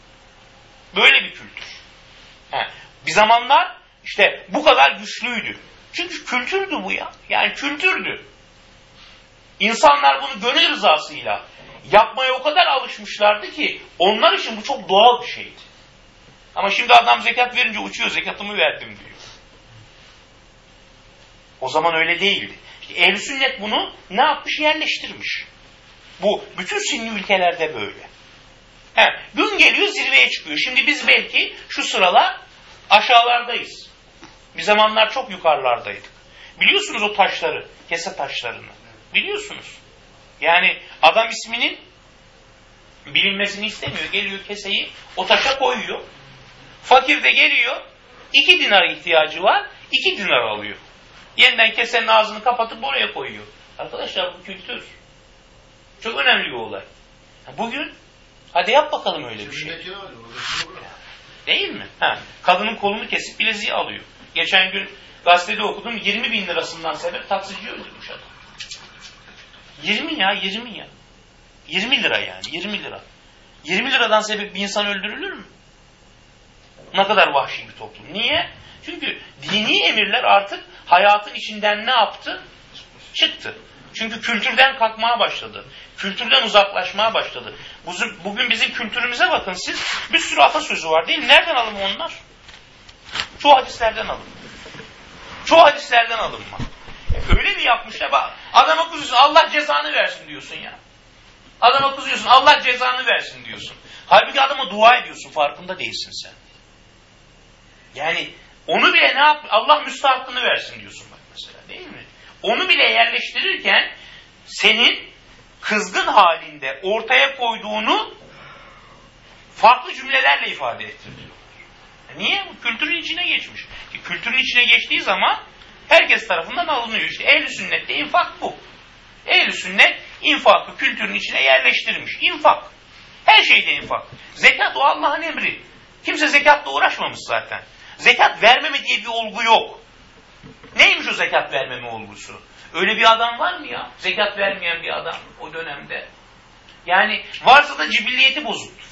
Speaker 1: Böyle bir kültür. He. Bir zamanlar işte bu kadar güçlüydü. Çünkü kültürdü bu ya. Yani kültürdü. İnsanlar bunu gönül rızasıyla yapmaya o kadar alışmışlardı ki onlar için bu çok doğal bir şeydi. Ama şimdi adam zekat verince uçuyor zekatımı verdim diyor. O zaman öyle değildi. İşte ehl sünnet bunu ne yapmış yerleştirmiş. Bu bütün sinli ülkelerde böyle. He, gün geliyor zirveye çıkıyor. Şimdi biz belki şu sıralar aşağılardayız. Bir zamanlar çok yukarılardaydık. Biliyorsunuz o taşları, kese taşlarını. Biliyorsunuz. Yani adam isminin bilinmesini istemiyor. Geliyor keseyi o taşa koyuyor. Fakir de geliyor. iki dinar ihtiyacı var. iki dinar alıyor. Yeniden kesenin ağzını kapatıp oraya koyuyor. Arkadaşlar bu kültür. Çok önemli bir olay. Bugün Hadi yap bakalım öyle bir şey. Değil mi? Ha, kadının kolunu kesip bileziği alıyor. Geçen gün gazetede okudum 20 bin lirasından sebep taksici öldürmüş adam. 20 ya 20 ya. 20 lira yani 20 lira. 20 liradan sebep bir insan öldürülür mü? Ne kadar vahşi bir toplum. Niye? Çünkü dini emirler artık hayatın içinden ne yaptı? Çıktı. Çünkü kültürden kalkmaya başladı. Kültürden uzaklaşmaya başladı. Bugün bizim kültürümüze bakın siz. Bir sürü atasözü var değil mi? Nereden alın onlar? Çoğu hadislerden alın. Çoğu hadislerden alınma. E öyle bir yapmışlar. Bak, adama kızıyorsun Allah cezanı versin diyorsun ya. Adama kızıyorsun Allah cezanı versin diyorsun. Halbuki adama dua ediyorsun farkında değilsin sen. Yani onu bile ne yap? Allah müstahakkını versin diyorsun bak mesela değil mi? Onu bile yerleştirirken senin kızgın halinde ortaya koyduğunu farklı cümlelerle ifade ettiriyorlar. Niye? Bu kültürün içine geçmiş. Ki kültürün içine geçtiği zaman Herkes tarafından alınıyor. İşte ehl sünnette infak bu. ehl sünnet infakı kültürün içine yerleştirmiş. İnfak. Her şeyde infak. Zekat o Allah'ın emri. Kimse zekatla uğraşmamış zaten. Zekat vermeme diye bir olgu yok. Neymiş o zekat vermeme olgusu? Öyle bir adam var mı ya? Zekat vermeyen bir adam o dönemde. Yani varsa da cibilliyeti bozuktur.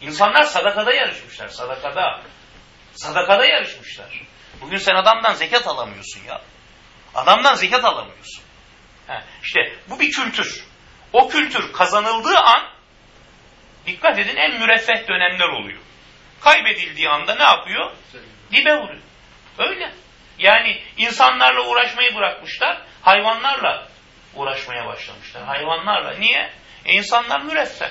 Speaker 1: İnsanlar sadakada yarışmışlar, sadakada. Sadakada yarışmışlar. Bugün sen adamdan zekat alamıyorsun ya. Adamdan zekat alamıyorsun. Ha, işte bu bir kültür. O kültür kazanıldığı an dikkat edin en müreffeh dönemler oluyor. Kaybedildiği anda ne yapıyor? Dibe vuruyor. Öyle. Yani insanlarla uğraşmayı bırakmışlar, hayvanlarla uğraşmaya başlamışlar. Hayvanlarla. Niye? E insanlar müreffeh.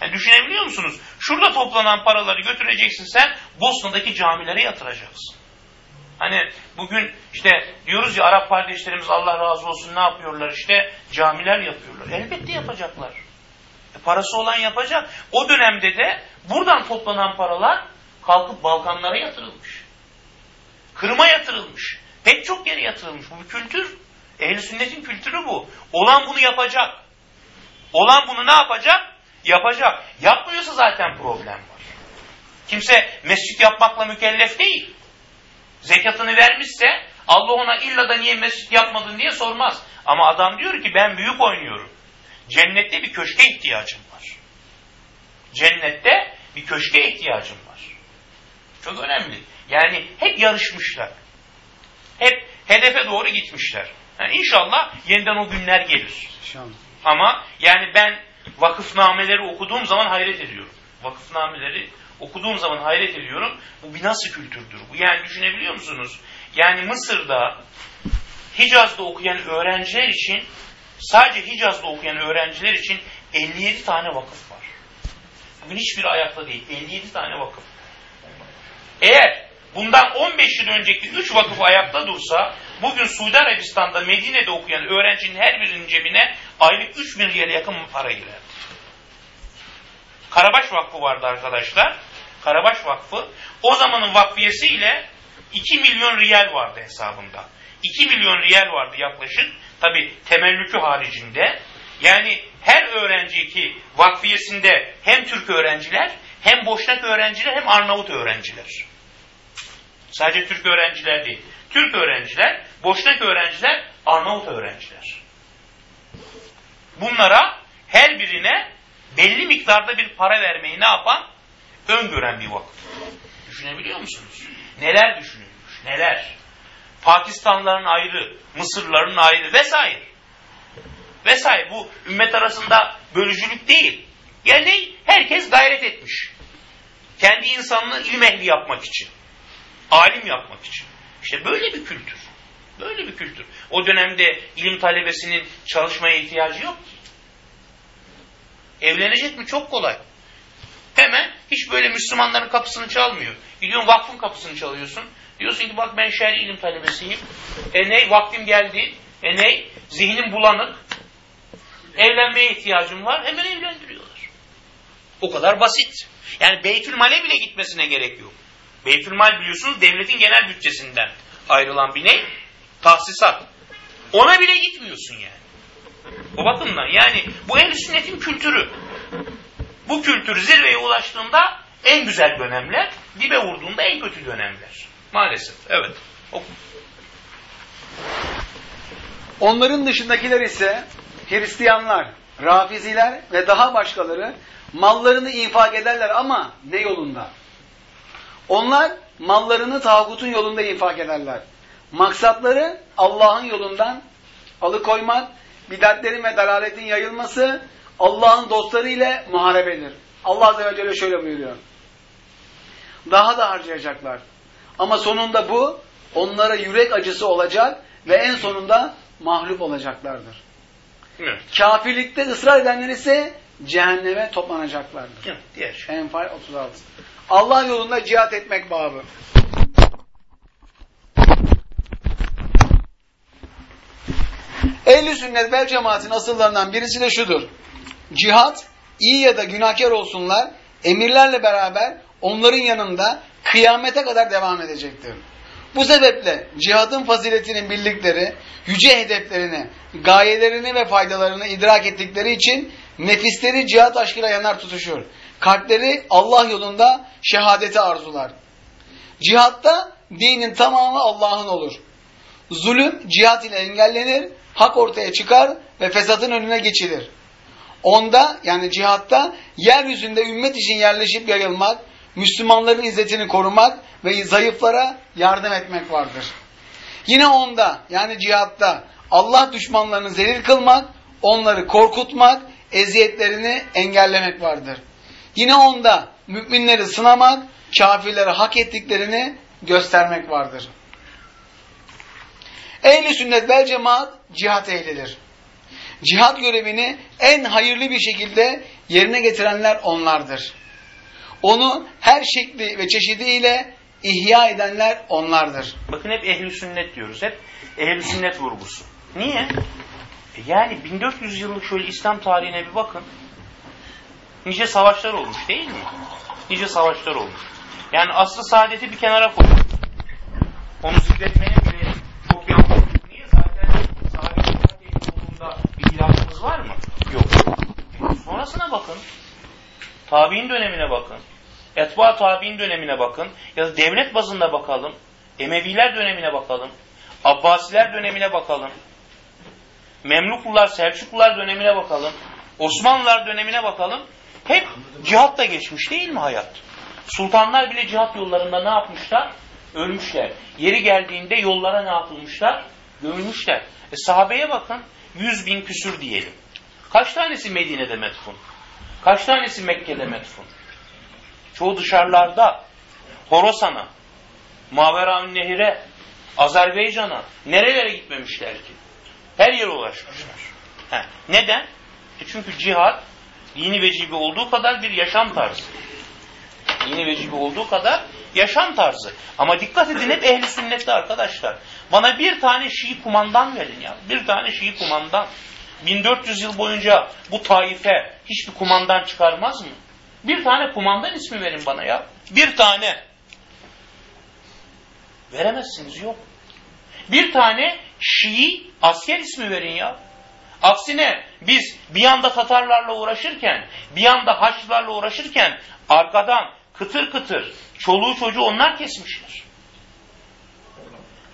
Speaker 1: Yani düşünebiliyor musunuz? Şurada toplanan paraları götüreceksin sen Bosna'daki camilere yatıracaksın. Hani bugün işte diyoruz ya Arap kardeşlerimiz Allah razı olsun ne yapıyorlar işte camiler yapıyorlar. Elbette yapacaklar. E parası olan yapacak. O dönemde de buradan toplanan paralar kalkıp Balkanlara yatırılmış. Kırım'a yatırılmış. Pek çok yere yatırılmış. Bu bir kültür. Ehl-i sünnetin kültürü bu. Olan bunu yapacak. Olan bunu ne yapacak? Yapacak. Yapmıyorsa zaten problem var. Kimse mescit yapmakla mükellef değil. Zekatını vermişse Allah ona illa da niye mescit yapmadın diye sormaz. Ama adam diyor ki ben büyük oynuyorum. Cennette bir köşke ihtiyacım var. Cennette bir köşke ihtiyacım var. Çok önemli. Yani hep yarışmışlar. Hep hedefe doğru gitmişler. Yani inşallah yeniden o günler gelir. İnşallah. Ama yani ben vakıfnameleri okuduğum zaman hayret ediyorum. Vakıfnameleri okuduğum zaman hayret ediyorum. Bu bir nasıl kültürdür? Bu yani düşünebiliyor musunuz? Yani Mısır'da Hicaz'da okuyan öğrenciler için sadece Hicaz'da okuyan öğrenciler için 57 tane vakıf var. Bugün hiçbir ayakta değil. 57 tane vakıf. Eğer bundan 15 yıl önceki 3 vakıf ayakta dursa bugün Suudi Arabistan'da Medine'de okuyan öğrencinin her birinin cebine aylık 3 bin riyale yakın para girer. Karabaş Vakfı vardı arkadaşlar. Karabaş Vakfı o zamanın vakfiyesi ile 2 milyon riyal vardı hesabında. 2 milyon riyal vardı yaklaşık. Tabi temellükü haricinde. Yani her öğrenci ki vakfiyesinde hem Türk öğrenciler hem Boşnak öğrenciler hem Arnavut öğrenciler. Sadece Türk öğrenciler değil. Türk öğrenciler, Boşnak öğrenciler, Arnavut öğrenciler. Bunlara her birine belli miktarda bir para vermeyi ne yapan? Öngören bir vakıf. Düşünebiliyor musunuz? Neler düşünülmüş, neler? Pakistanlıların ayrı, Mısırların ayrı vesaire. Vesaire. Bu ümmet arasında bölücülük değil. Yani herkes gayret etmiş. Kendi insanını ilim ehli yapmak için. Alim yapmak için. İşte böyle bir kültür. Böyle bir kültür. O dönemde ilim talebesinin çalışmaya ihtiyacı yok ki. Evlenecek mi? Çok kolay. Hemen hiç böyle Müslümanların kapısını çalmıyor. Gidiyorsun vakfın kapısını çalıyorsun. Diyorsun ki bak ben şer'i ilim talebesiyim. E ney? Vaktim geldi. E ney? Zihnim bulanık. Evlenmeye ihtiyacım var. Hemen evlendiriyorlar. O kadar basit. Yani Beytül Mal'e bile gitmesine gerek yok. Beytül Mal biliyorsunuz devletin genel bütçesinden ayrılan bir ne? Tahsisat. Ona bile gitmiyorsun yani. O bakımdan yani bu ehl sünnetin kültürü. Bu kültür zirveye ulaştığında en güzel dönemler, dibe vurduğunda en kötü dönemler. Maalesef. Evet. Oku.
Speaker 2: Onların dışındakiler ise Hristiyanlar, Rafiziler ve daha başkaları mallarını infak ederler ama ne yolunda? Onlar mallarını tağutun yolunda infak ederler. Maksatları Allah'ın yolundan alıkoymak, bidatlerin ve dalaletin yayılması, Allah'ın dostları ile muharebedir. Allah Azze ve Celle şöyle buyuruyor. Daha da harcayacaklar. Ama sonunda bu onlara yürek acısı olacak ve en sonunda mahlup olacaklardır. Evet. Kafirlikte ısrar edenler ise cehenneme toplanacaklardır. Evet, diğer. Enfal 36. Allah yolunda cihat etmek babı. Ehl-i sünnet vel cemaatin asıllarından birisi de şudur. Cihat, iyi ya da günahkar olsunlar, emirlerle beraber onların yanında kıyamete kadar devam edecektir. Bu sebeple cihadın faziletinin bildikleri, yüce hedeflerini, gayelerini ve faydalarını idrak ettikleri için nefisleri cihat aşkıyla yanar tutuşur. Kalpleri Allah yolunda şehadeti arzular. Cihatta dinin tamamı Allah'ın olur. Zulüm cihat ile engellenir, hak ortaya çıkar ve fesatın önüne geçilir. Onda yani cihatta yeryüzünde ümmet için yerleşip yayılmak, Müslümanların izzetini korumak ve zayıflara yardım etmek vardır. Yine onda yani cihatta Allah düşmanlarını zelil kılmak, onları korkutmak, eziyetlerini engellemek vardır. Yine onda müminleri sınamak, kafirlere hak ettiklerini göstermek vardır. Ehli sünnet vel cemaat cihat ehlidir. Cihat görevini en hayırlı bir şekilde yerine getirenler onlardır. Onu her şekli ve çeşidiyle ihya edenler onlardır.
Speaker 1: Bakın hep ehli sünnet diyoruz. Hep ehli sünnet vurgusu. Niye? E yani 1400 yıllık şöyle İslam tarihine bir bakın. Nice savaşlar olmuş değil mi? Nice savaşlar olmuş. Yani aslı saadeti bir kenara koyun. Onu zikretmeye bile çok yanlış. Niye? Zaten sahabenin olduğunda bir hilafımız var mı? Yok. Sonrasına bakın. Tabi'in dönemine bakın. Etba tabi'in dönemine bakın. Ya da devlet bazında bakalım. Emeviler dönemine bakalım. Abbasiler dönemine bakalım. Memluklular, Selçuklular dönemine bakalım. Osmanlılar dönemine bakalım. Hep cihatla geçmiş değil mi hayat? Sultanlar bile cihat yollarında ne yapmışlar? Ölmüşler. Yeri geldiğinde yollara ne yapılmışlar? Gömülmüşler. E sahabeye bakın. Yüz bin küsür diyelim. Kaç tanesi Medine'de metfun? Kaç tanesi Mekke'de metfun? Çoğu dışarılarda. Horasan'a, Maveraun Nehir'e, Azerbaycan'a, nerelere gitmemişler ki? Her yere ulaşmışlar. He. Neden? E çünkü cihat dini vecibe olduğu kadar bir yaşam tarzı. Dini vecibe olduğu kadar yaşam tarzı. Ama dikkat edin hep ehli sünnette arkadaşlar. Bana bir tane Şii kumandan verin ya. Bir tane Şii kumandan. 1400 yıl boyunca bu taife hiçbir kumandan çıkarmaz mı? Bir tane kumandan ismi verin bana ya. Bir tane. Veremezsiniz yok. Bir tane Şii asker ismi verin ya. Aksine biz bir yanda Tatarlarla uğraşırken, bir yanda Haçlılarla uğraşırken arkadan kıtır kıtır çoluğu çocuğu onlar kesmişler.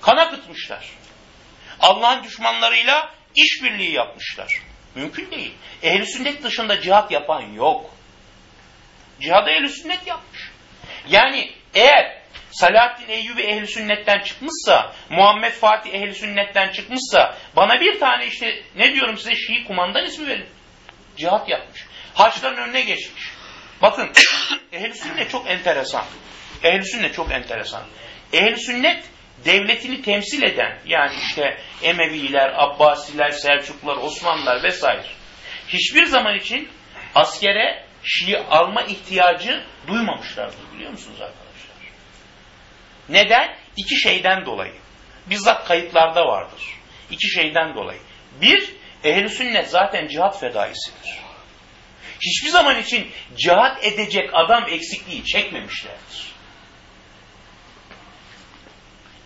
Speaker 1: Kan akıtmışlar. Allah'ın düşmanlarıyla işbirliği yapmışlar. Mümkün değil. Ehl-i sünnet dışında cihat yapan yok. Cihadı ehl-i sünnet yapmış. Yani eğer Salahaddin Eyyubi ehli sünnetten çıkmışsa, Muhammed Fatih ehli sünnetten çıkmışsa, bana bir tane işte ne diyorum size Şii kumandan ismi verin. Cihat yapmış. Haçların önüne geçmiş. Bakın *coughs* ehli sünnet çok enteresan. Ehli sünnet çok enteresan. Ehli sünnet devletini temsil eden yani işte Emeviler, Abbasiler, Selçuklular, Osmanlılar vesaire hiçbir zaman için askere Şii alma ihtiyacı duymamışlardır biliyor musunuz arkadaşlar? Neden? İki şeyden dolayı. Bizzat kayıtlarda vardır. İki şeyden dolayı. Bir, ehl sünnet zaten cihat fedaisidir. Hiçbir zaman için cihat edecek adam eksikliği çekmemişlerdir.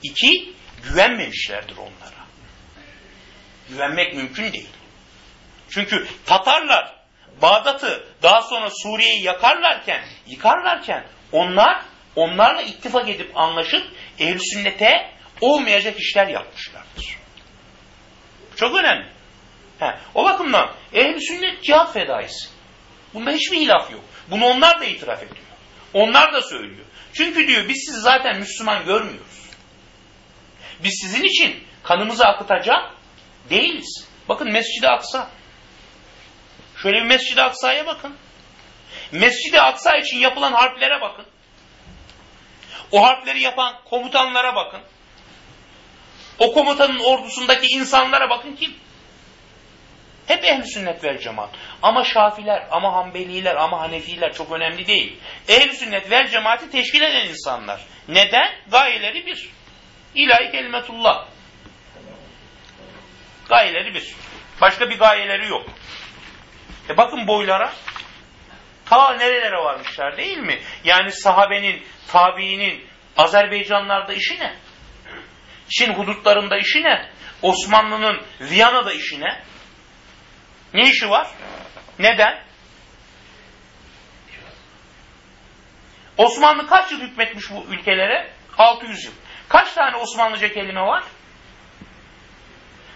Speaker 1: İki, güvenmemişlerdir onlara. Güvenmek mümkün değil. Çünkü Tatarlar Bağdat'ı daha sonra Suriye'yi yakarlarken, yıkarlarken onlar onlarla ittifak edip anlaşıp ehl sünnete olmayacak işler yapmışlardır. Çok önemli. He, o bakımdan ehl sünnet cihat fedaisi. Bunda hiçbir hilaf yok. Bunu onlar da itiraf ediyor. Onlar da söylüyor. Çünkü diyor biz sizi zaten Müslüman görmüyoruz. Biz sizin için kanımızı akıtacak değiliz. Bakın Mescid-i Aksa. Şöyle bir Mescid-i Aksa'ya bakın. Mescid-i Aksa için yapılan harplere bakın. O harpleri yapan komutanlara bakın. O komutanın ordusundaki insanlara bakın kim? Hep ehl sünnet vel cemaat. Ama Şafiler, ama Hanbeliler, ama Hanefiler çok önemli değil. ehl sünnet vel cemaati teşkil eden insanlar. Neden? Gayeleri bir. İlahi kelimetullah. Gayeleri bir. Başka bir gayeleri yok. E bakın boylara. Ta nerelere varmışlar değil mi? Yani sahabenin, tabiinin Azerbaycanlarda işi ne? Çin hudutlarında işi ne? Osmanlı'nın Viyana'da işi ne? Ne işi var? Neden? Osmanlı kaç yıl hükmetmiş bu ülkelere? 600 yıl. Kaç tane Osmanlıca kelime var?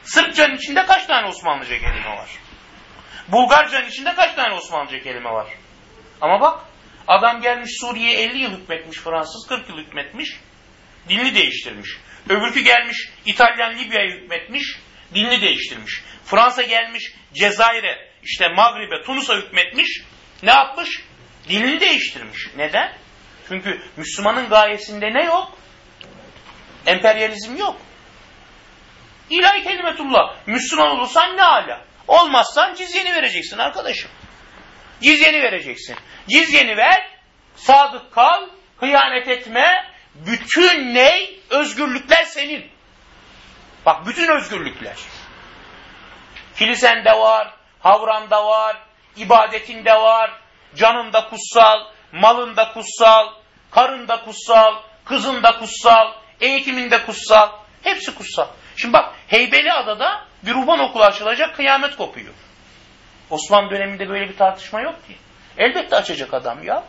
Speaker 1: Sırpçanın içinde kaç tane Osmanlıca kelime var? Bulgarcanın içinde kaç tane Osmanlıca kelime var? Ama bak adam gelmiş Suriye 50 yıl hükmetmiş Fransız 40 yıl hükmetmiş. Dilini değiştirmiş. Öbürkü gelmiş İtalyan Libya'ya hükmetmiş. Dilini değiştirmiş. Fransa gelmiş Cezayir'e işte Maghrib'e Tunus'a hükmetmiş. Ne yapmış? Dilini değiştirmiş. Neden? Çünkü Müslümanın gayesinde ne yok? Emperyalizm yok. İlahi kelimetullah. Müslüman olursan ne ala? Olmazsan cizyeni vereceksin arkadaşım. Cizyeni vereceksin. Cizyeni ver, sadık kal, hıyanet etme, bütün ney? Özgürlükler senin. Bak bütün özgürlükler. Kilisende var, havranda var, ibadetinde var, canında kutsal, malında kutsal, karında kutsal, kızında kutsal, eğitiminde kutsal. Hepsi kutsal. Şimdi bak Heybeliada'da bir ruhban okulu açılacak kıyamet kopuyor. Osmanlı döneminde böyle bir tartışma yok ki. Elbette açacak adam ya.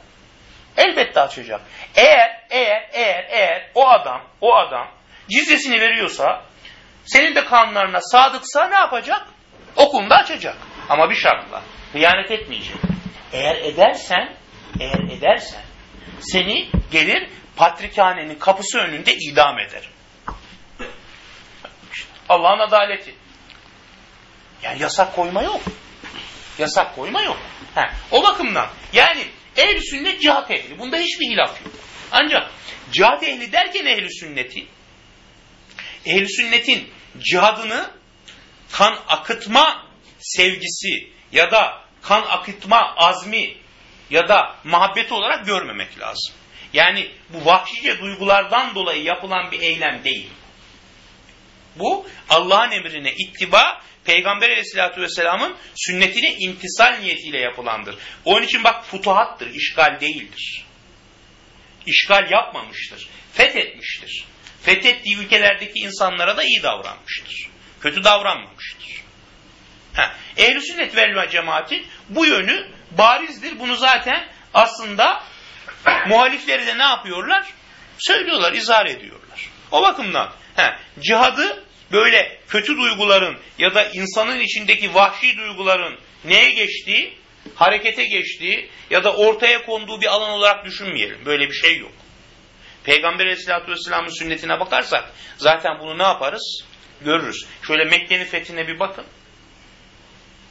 Speaker 1: Elbette açacak. Eğer, eğer, eğer, eğer o adam, o adam cizyesini veriyorsa, senin de kanunlarına sadıksa ne yapacak? Okulunu açacak. Ama bir şartla. Hıyanet etmeyecek. Eğer edersen, eğer edersen, seni gelir patrikhanenin kapısı önünde idam eder. Allah'ın adaleti. Yani yasak koyma yok. Yasak koyma yok. Ha, o bakımdan yani ehl sünnet cihat ehli. Bunda hiçbir hilaf yok. Ancak cihat ehli derken ehl sünneti ehl sünnetin cihadını kan akıtma sevgisi ya da kan akıtma azmi ya da muhabbeti olarak görmemek lazım. Yani bu vahşice duygulardan dolayı yapılan bir eylem değil. Bu Allah'ın emrine ittiba, Peygamber aleyhissalatü vesselamın sünnetine imtisal niyetiyle yapılandır. Onun için bak futuhattır, işgal değildir. İşgal yapmamıştır, fethetmiştir. Fethettiği ülkelerdeki insanlara da iyi davranmıştır. Kötü davranmamıştır. Ehl-i sünnet vel cemaatin bu yönü barizdir. Bunu zaten aslında muhalifleri de ne yapıyorlar? Söylüyorlar, izah ediyorlar. O bakımdan he, cihadı böyle kötü duyguların ya da insanın içindeki vahşi duyguların neye geçtiği, harekete geçtiği ya da ortaya konduğu bir alan olarak düşünmeyelim. Böyle bir şey yok. Peygamber aleyhissalatü vesselamın sünnetine bakarsak zaten bunu ne yaparız? Görürüz. Şöyle Mekke'nin fethine bir bakın.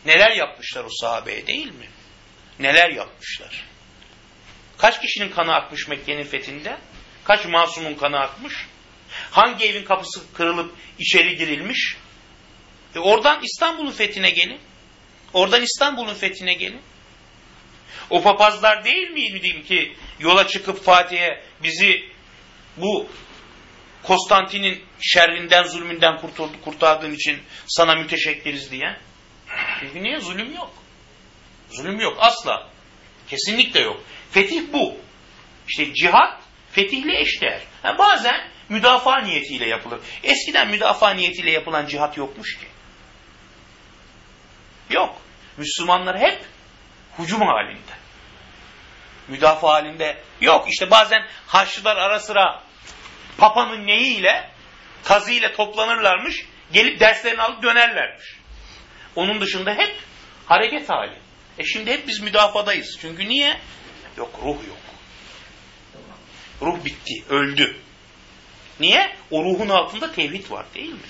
Speaker 1: Neler yapmışlar o sahabeye değil mi? Neler yapmışlar? Kaç kişinin kanı akmış Mekke'nin fethinde? Kaç masumun kanı akmış? Hangi evin kapısı kırılıp içeri girilmiş? E oradan İstanbul'un fethine gelin. Oradan İstanbul'un fethine gelin. O papazlar değil miydi diyeyim ki yola çıkıp Fatih'e bizi bu Konstantin'in şerrinden, zulmünden kurtardığın için sana müteşekkiriz diye. Çünkü niye? Zulüm yok. Zulüm yok asla. Kesinlikle yok. Fetih bu. İşte cihat fetihle eşdeğer. Ha, bazen müdafaa niyetiyle yapılır. Eskiden müdafaa niyetiyle yapılan cihat yokmuş ki. Yok. Müslümanlar hep hücum halinde. Müdafaa halinde yok. İşte bazen haçlılar ara sıra papanın neyiyle kazıyla toplanırlarmış. Gelip derslerini alıp dönerlermiş. Onun dışında hep hareket hali. E şimdi hep biz müdafadayız. Çünkü niye? Yok ruh yok. Ruh bitti, öldü. Niye? O ruhun altında tevhid var değil mi?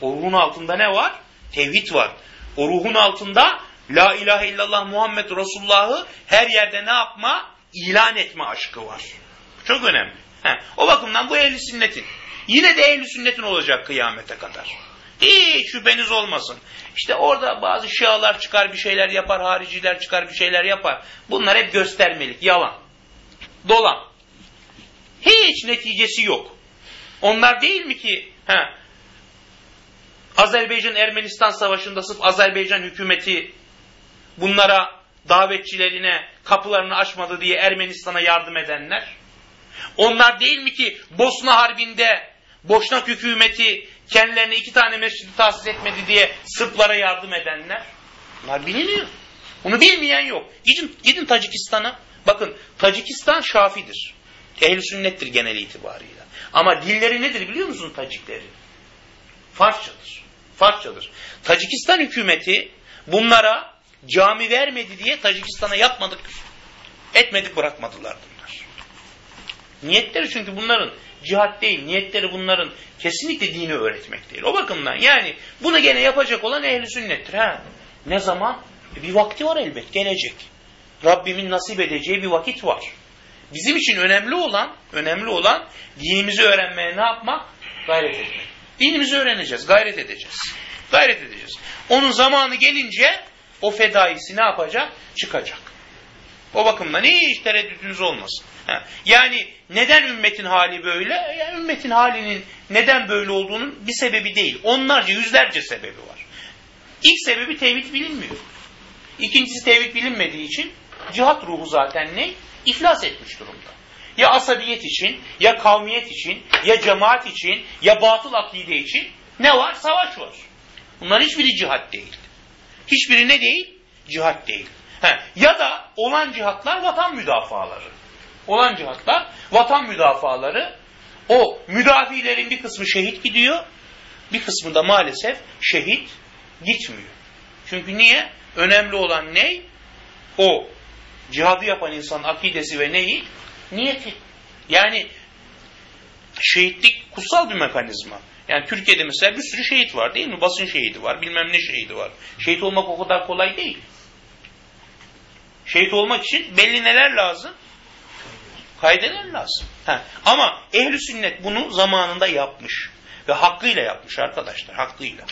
Speaker 1: O ruhun altında ne var? Tevhid var. O ruhun altında La ilahe illallah Muhammed Resulullah'ı her yerde ne yapma? İlan etme aşkı var. Çok önemli. Heh. O bakımdan bu ehli sünnetin. Yine de ehli sünnetin olacak kıyamete kadar. Hiç şüpheniz olmasın. İşte orada bazı şialar çıkar bir şeyler yapar, hariciler çıkar bir şeyler yapar. Bunlar hep göstermelik, yalan. Dolan. Hiç neticesi yok. Onlar değil mi ki he, Azerbaycan-Ermenistan savaşında sırf Azerbaycan hükümeti bunlara davetçilerine kapılarını açmadı diye Ermenistan'a yardım edenler? Onlar değil mi ki Bosna Harbi'nde Boşnak hükümeti kendilerine iki tane mescidi tahsis etmedi diye Sırplara yardım edenler. Bunlar biliniyor. Bunu bilmeyen yok. Gidin, gidin Tacikistan'a. Bakın Tacikistan Şafidir. Ehl-i sünnettir genel itibarıyla. Ama dilleri nedir biliyor musun Tacikleri? Farsçadır. Farsçadır. Tacikistan hükümeti bunlara cami vermedi diye Tacikistan'a yapmadık, etmedik bırakmadılar bunlar. Niyetleri çünkü bunların cihat değil, niyetleri bunların kesinlikle dini öğretmek değil. O bakımdan yani bunu gene yapacak olan ehli sünnettir. Ha. Ne zaman? E bir vakti var elbet, gelecek. Rabbimin nasip edeceği bir vakit var. Bizim için önemli olan, önemli olan dinimizi öğrenmeye ne yapmak? Gayret etmek. Dinimizi öğreneceğiz, gayret edeceğiz. Gayret edeceğiz. Onun zamanı gelince o fedaisi ne yapacak? Çıkacak. O bakımdan hiç tereddütünüz olmasın. Yani neden ümmetin hali böyle? Yani ümmetin halinin neden böyle olduğunun bir sebebi değil. Onlarca, yüzlerce sebebi var. İlk sebebi tevhid bilinmiyor. İkincisi tevhid bilinmediği için cihat ruhu zaten ne? İflas etmiş durumda. Ya asabiyet için, ya kavmiyet için, ya cemaat için, ya batıl akide için ne var? Savaş var. Bunların hiçbiri cihat değil. Hiçbiri ne değil? Cihat değil. He. Ya da olan cihatlar vatan müdafaları. Olan cihatlar vatan müdafaları. O müdafilerin bir kısmı şehit gidiyor, bir kısmı da maalesef şehit gitmiyor. Çünkü niye? Önemli olan ne? O cihadı yapan insanın akidesi ve neyi? Niyeti. Yani şehitlik kutsal bir mekanizma. Yani Türkiye'de mesela bir sürü şehit var değil mi? Basın şehidi var, bilmem ne şehidi var. Şehit olmak o kadar kolay değil. Şehit olmak için belli neler lazım? Kaydeler lazım. Ha. Ama ehli sünnet bunu zamanında yapmış. Ve hakkıyla yapmış arkadaşlar. Hakkıyla.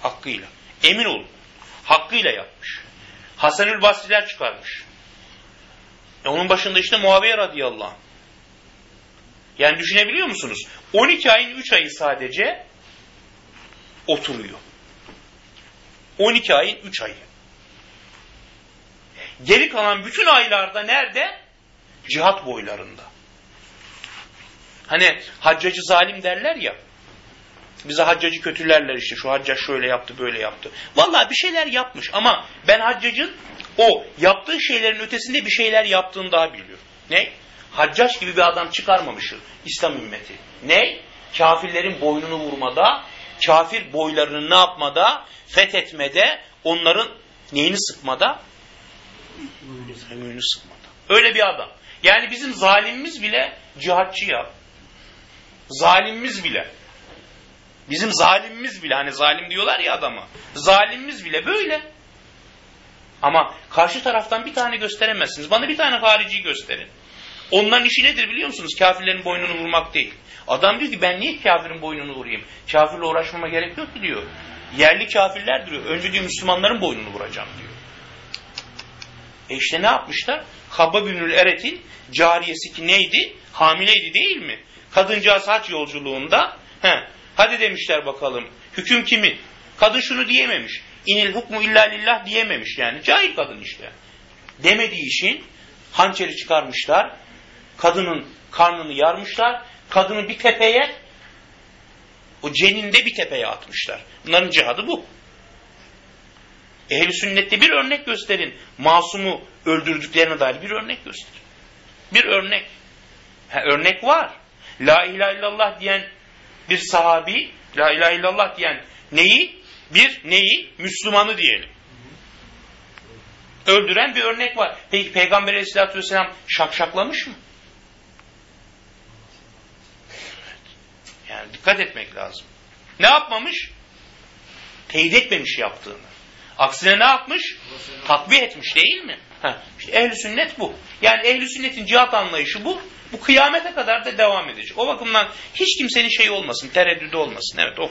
Speaker 1: Hakkıyla. Emin olun. Hakkıyla yapmış. Hasanül Basriler çıkarmış. E onun başında işte Muaviye radıyallahu anh. Yani düşünebiliyor musunuz? 12 ayın 3 ayı sadece oturuyor. 12 ayın 3 ayı. Geri kalan bütün aylarda nerede? Cihat boylarında. Hani haccacı zalim derler ya. Bize haccacı kötülerler işte şu haccac şöyle yaptı böyle yaptı. Vallahi bir şeyler yapmış ama ben haccacın o yaptığı şeylerin ötesinde bir şeyler yaptığını daha biliyorum. Ne? Haccaç gibi bir adam çıkarmamışır İslam ümmeti. Ne? Kafirlerin boynunu vurmada, kafir boylarını ne yapmada, fethetmede, onların neyini sıkmada? Ömrünü sıkmada. Öyle bir adam. Yani bizim zalimimiz bile cihatçı ya. Zalimimiz bile. Bizim zalimimiz bile hani zalim diyorlar ya adama. Zalimimiz bile böyle. Ama karşı taraftan bir tane gösteremezsiniz. Bana bir tane harici gösterin. Onların işi nedir biliyor musunuz? Kafirlerin boynunu vurmak değil. Adam diyor ki ben niye kafirin boynunu vurayım? Kafirle uğraşmama gerek yok ki diyor. Yerli kafirler diyor. Önce diyor Müslümanların boynunu vuracağım diyor. E işte ne yapmışlar? Kabba Bünül Eret'in cariyesi ki neydi? Hamileydi değil mi? Kadıncağız haç yolculuğunda he, hadi demişler bakalım hüküm kimin? Kadın şunu diyememiş. İnil hukmu illa lillah diyememiş yani. Cahil kadın işte. Demediği için hançeri çıkarmışlar. Kadının karnını yarmışlar. Kadını bir tepeye o ceninde bir tepeye atmışlar. Bunların cihadı bu. Ehl-i sünnette bir örnek gösterin. Masumu öldürdüklerine dair bir örnek gösterin. Bir örnek. Ha, örnek var. La ilahe illallah diyen bir sahabi, la ilahe illallah diyen neyi? Bir neyi? Müslümanı diyelim. Öldüren bir örnek var. Peki Peygamber aleyhissalatü vesselam şakşaklamış mı? Yani dikkat etmek lazım. Ne yapmamış? Teyit etmemiş yaptığını. Aksine ne yapmış? Takviye etmiş değil mi? Ha, işte ehl sünnet bu. Yani ehl sünnetin cihat anlayışı bu. Bu kıyamete kadar da devam edecek. O bakımdan hiç kimsenin şeyi olmasın, tereddüdü olmasın. Evet o.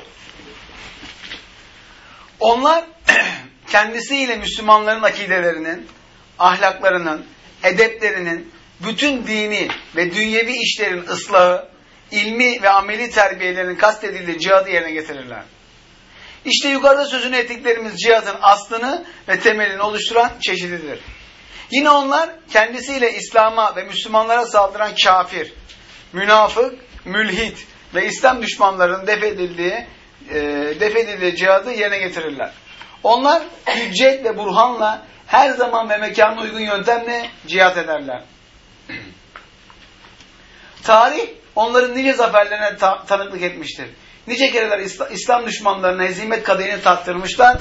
Speaker 2: Onlar *clears throat* kendisiyle Müslümanların akidelerinin, ahlaklarının, edeplerinin, bütün dini ve dünyevi işlerin ıslahı, ilmi ve ameli terbiyelerinin kastedildiği cihadı yerine getirirler. İşte yukarıda sözünü ettiklerimiz cihadın aslını ve temelini oluşturan çeşididir. Yine onlar kendisiyle İslam'a ve Müslümanlara saldıran kafir, münafık, mülhit, ve İslam düşmanlarının def edildiği, e, def edildiği cihadı yerine getirirler. Onlar hüccet ve burhanla her zaman ve mekanına uygun yöntemle cihat ederler. *clears throat* Tarih onların nice zaferlerine ta tanıklık etmiştir. Nice kereler İslam, düşmanlarına hezimet kadehini tattırmışlar,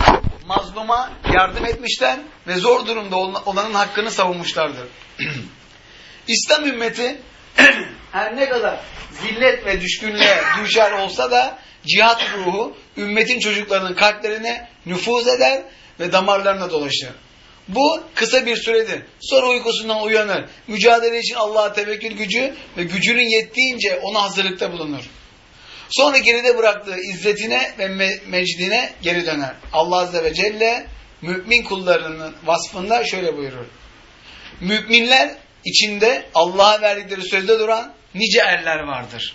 Speaker 2: mazluma yardım etmişler ve zor durumda olanın hakkını savunmuşlardır. *clears throat* İslam ümmeti *clears throat* her ne kadar zillet ve düşkünlüğe düşer olsa da cihat ruhu ümmetin çocuklarının kalplerine nüfuz eder ve damarlarına dolaşır. Bu kısa bir süredir. Sonra uykusundan uyanır. Mücadele için Allah'a tevekkül gücü ve gücünün yettiğince ona hazırlıkta bulunur. Sonra geride bıraktığı izzetine ve me mecdine geri döner. Allah Azze ve Celle mümin kullarının vasfında şöyle buyurur. Müminler içinde Allah'a verdikleri sözde duran nice erler vardır.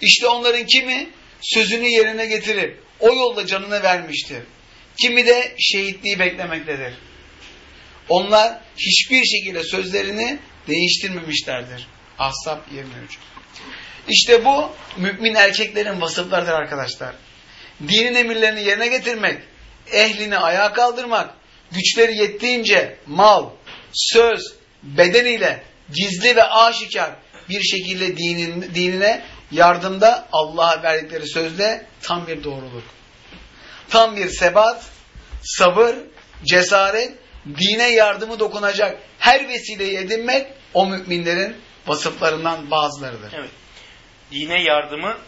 Speaker 2: İşte onların kimi sözünü yerine getirip o yolda canını vermiştir. Kimi de şehitliği beklemektedir. Onlar hiçbir şekilde sözlerini değiştirmemişlerdir. Ahzab 23. İşte bu mümin erkeklerin vasıflarıdır arkadaşlar. Dinin emirlerini yerine getirmek, ehlini ayağa kaldırmak, güçleri yettiğince mal, söz, beden ile gizli ve aşikar bir şekilde dinin, dinine yardımda Allah'a verdikleri sözde tam bir doğruluk. Tam bir sebat, sabır, cesaret, dine yardımı dokunacak her vesileyi edinmek o müminlerin vasıflarından bazılarıdır.
Speaker 1: Evet. Dine yardımı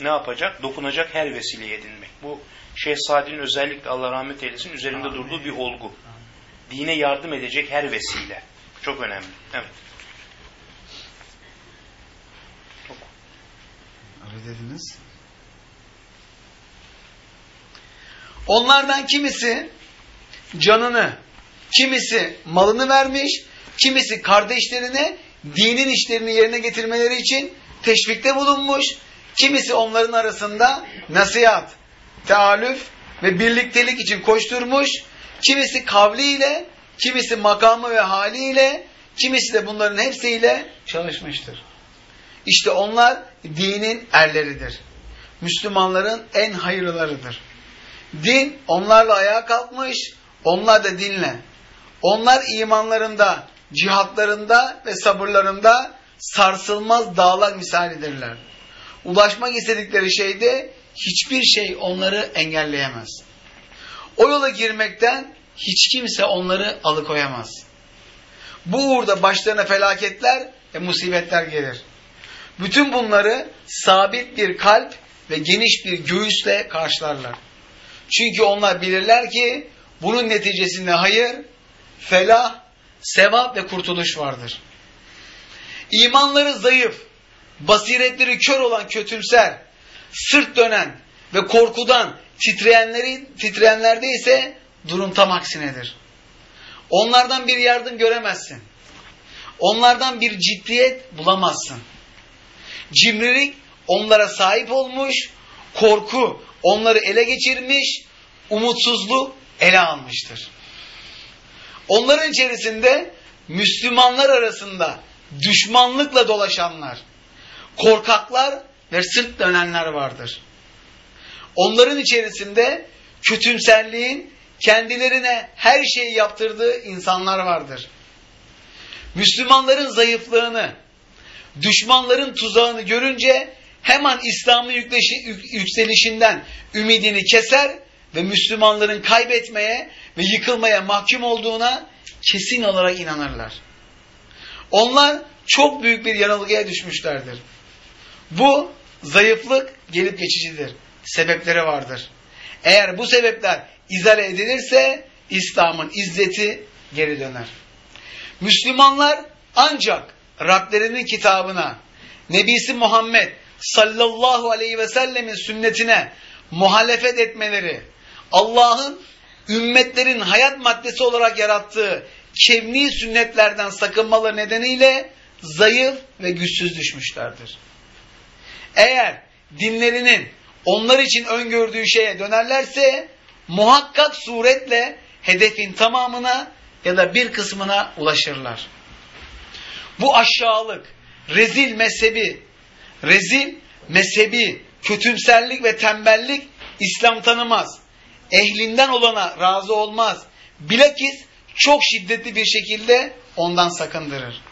Speaker 1: ne yapacak? Dokunacak her vesileyi edinmek. Bu Şeyh Sadi'nin özellikle Allah rahmet eylesin üzerinde Amin. durduğu bir olgu. Dine yardım edecek her vesile. Çok önemli. Evet.
Speaker 2: Öyle dediniz. Onlardan kimisi canını, kimisi malını vermiş, kimisi kardeşlerine dinin işlerini yerine getirmeleri için teşvikte bulunmuş, kimisi onların arasında nasihat, tealüf ve birliktelik için koşturmuş, kimisi kavliyle, kimisi makamı ve haliyle, kimisi de bunların hepsiyle çalışmıştır. İşte onlar dinin erleridir. Müslümanların en hayırlılarıdır. Din onlarla ayağa kalkmış, onlar da dinle. Onlar imanlarında, cihatlarında ve sabırlarında sarsılmaz dağlar misalidirler. Ulaşmak istedikleri şeyde hiçbir şey onları engelleyemez. O yola girmekten hiç kimse onları alıkoyamaz. Bu uğurda başlarına felaketler ve musibetler gelir. Bütün bunları sabit bir kalp ve geniş bir göğüsle karşılarlar. Çünkü onlar bilirler ki bunun neticesinde hayır, felah, sevap ve kurtuluş vardır. İmanları zayıf, basiretleri kör olan kötümser, sırt dönen ve korkudan titreyenlerin titreyenlerde ise durum tam aksinedir. Onlardan bir yardım göremezsin. Onlardan bir ciddiyet bulamazsın. Cimrilik onlara sahip olmuş, korku onları ele geçirmiş, umutsuzluk ele almıştır. Onların içerisinde Müslümanlar arasında düşmanlıkla dolaşanlar, korkaklar ve sırt dönenler vardır. Onların içerisinde kötümserliğin kendilerine her şeyi yaptırdığı insanlar vardır. Müslümanların zayıflığını, düşmanların tuzağını görünce hemen İslam'ın yükselişinden ümidini keser ve Müslümanların kaybetmeye ve yıkılmaya mahkum olduğuna kesin olarak inanırlar. Onlar çok büyük bir yanılgıya düşmüşlerdir. Bu zayıflık gelip geçicidir. Sebepleri vardır. Eğer bu sebepler izale edilirse İslam'ın izzeti geri döner. Müslümanlar ancak Rablerinin kitabına, Nebisi Muhammed sallallahu aleyhi ve sellemin sünnetine muhalefet etmeleri, Allah'ın ümmetlerin hayat maddesi olarak yarattığı kevni sünnetlerden sakınmaları nedeniyle zayıf ve güçsüz düşmüşlerdir. Eğer dinlerinin onlar için öngördüğü şeye dönerlerse muhakkak suretle hedefin tamamına ya da bir kısmına ulaşırlar. Bu aşağılık, rezil mezhebi, rezil mezhebi, kötümserlik ve tembellik İslam tanımaz. Ehlinden olana razı olmaz. Bilakis çok şiddetli bir şekilde ondan sakındırır.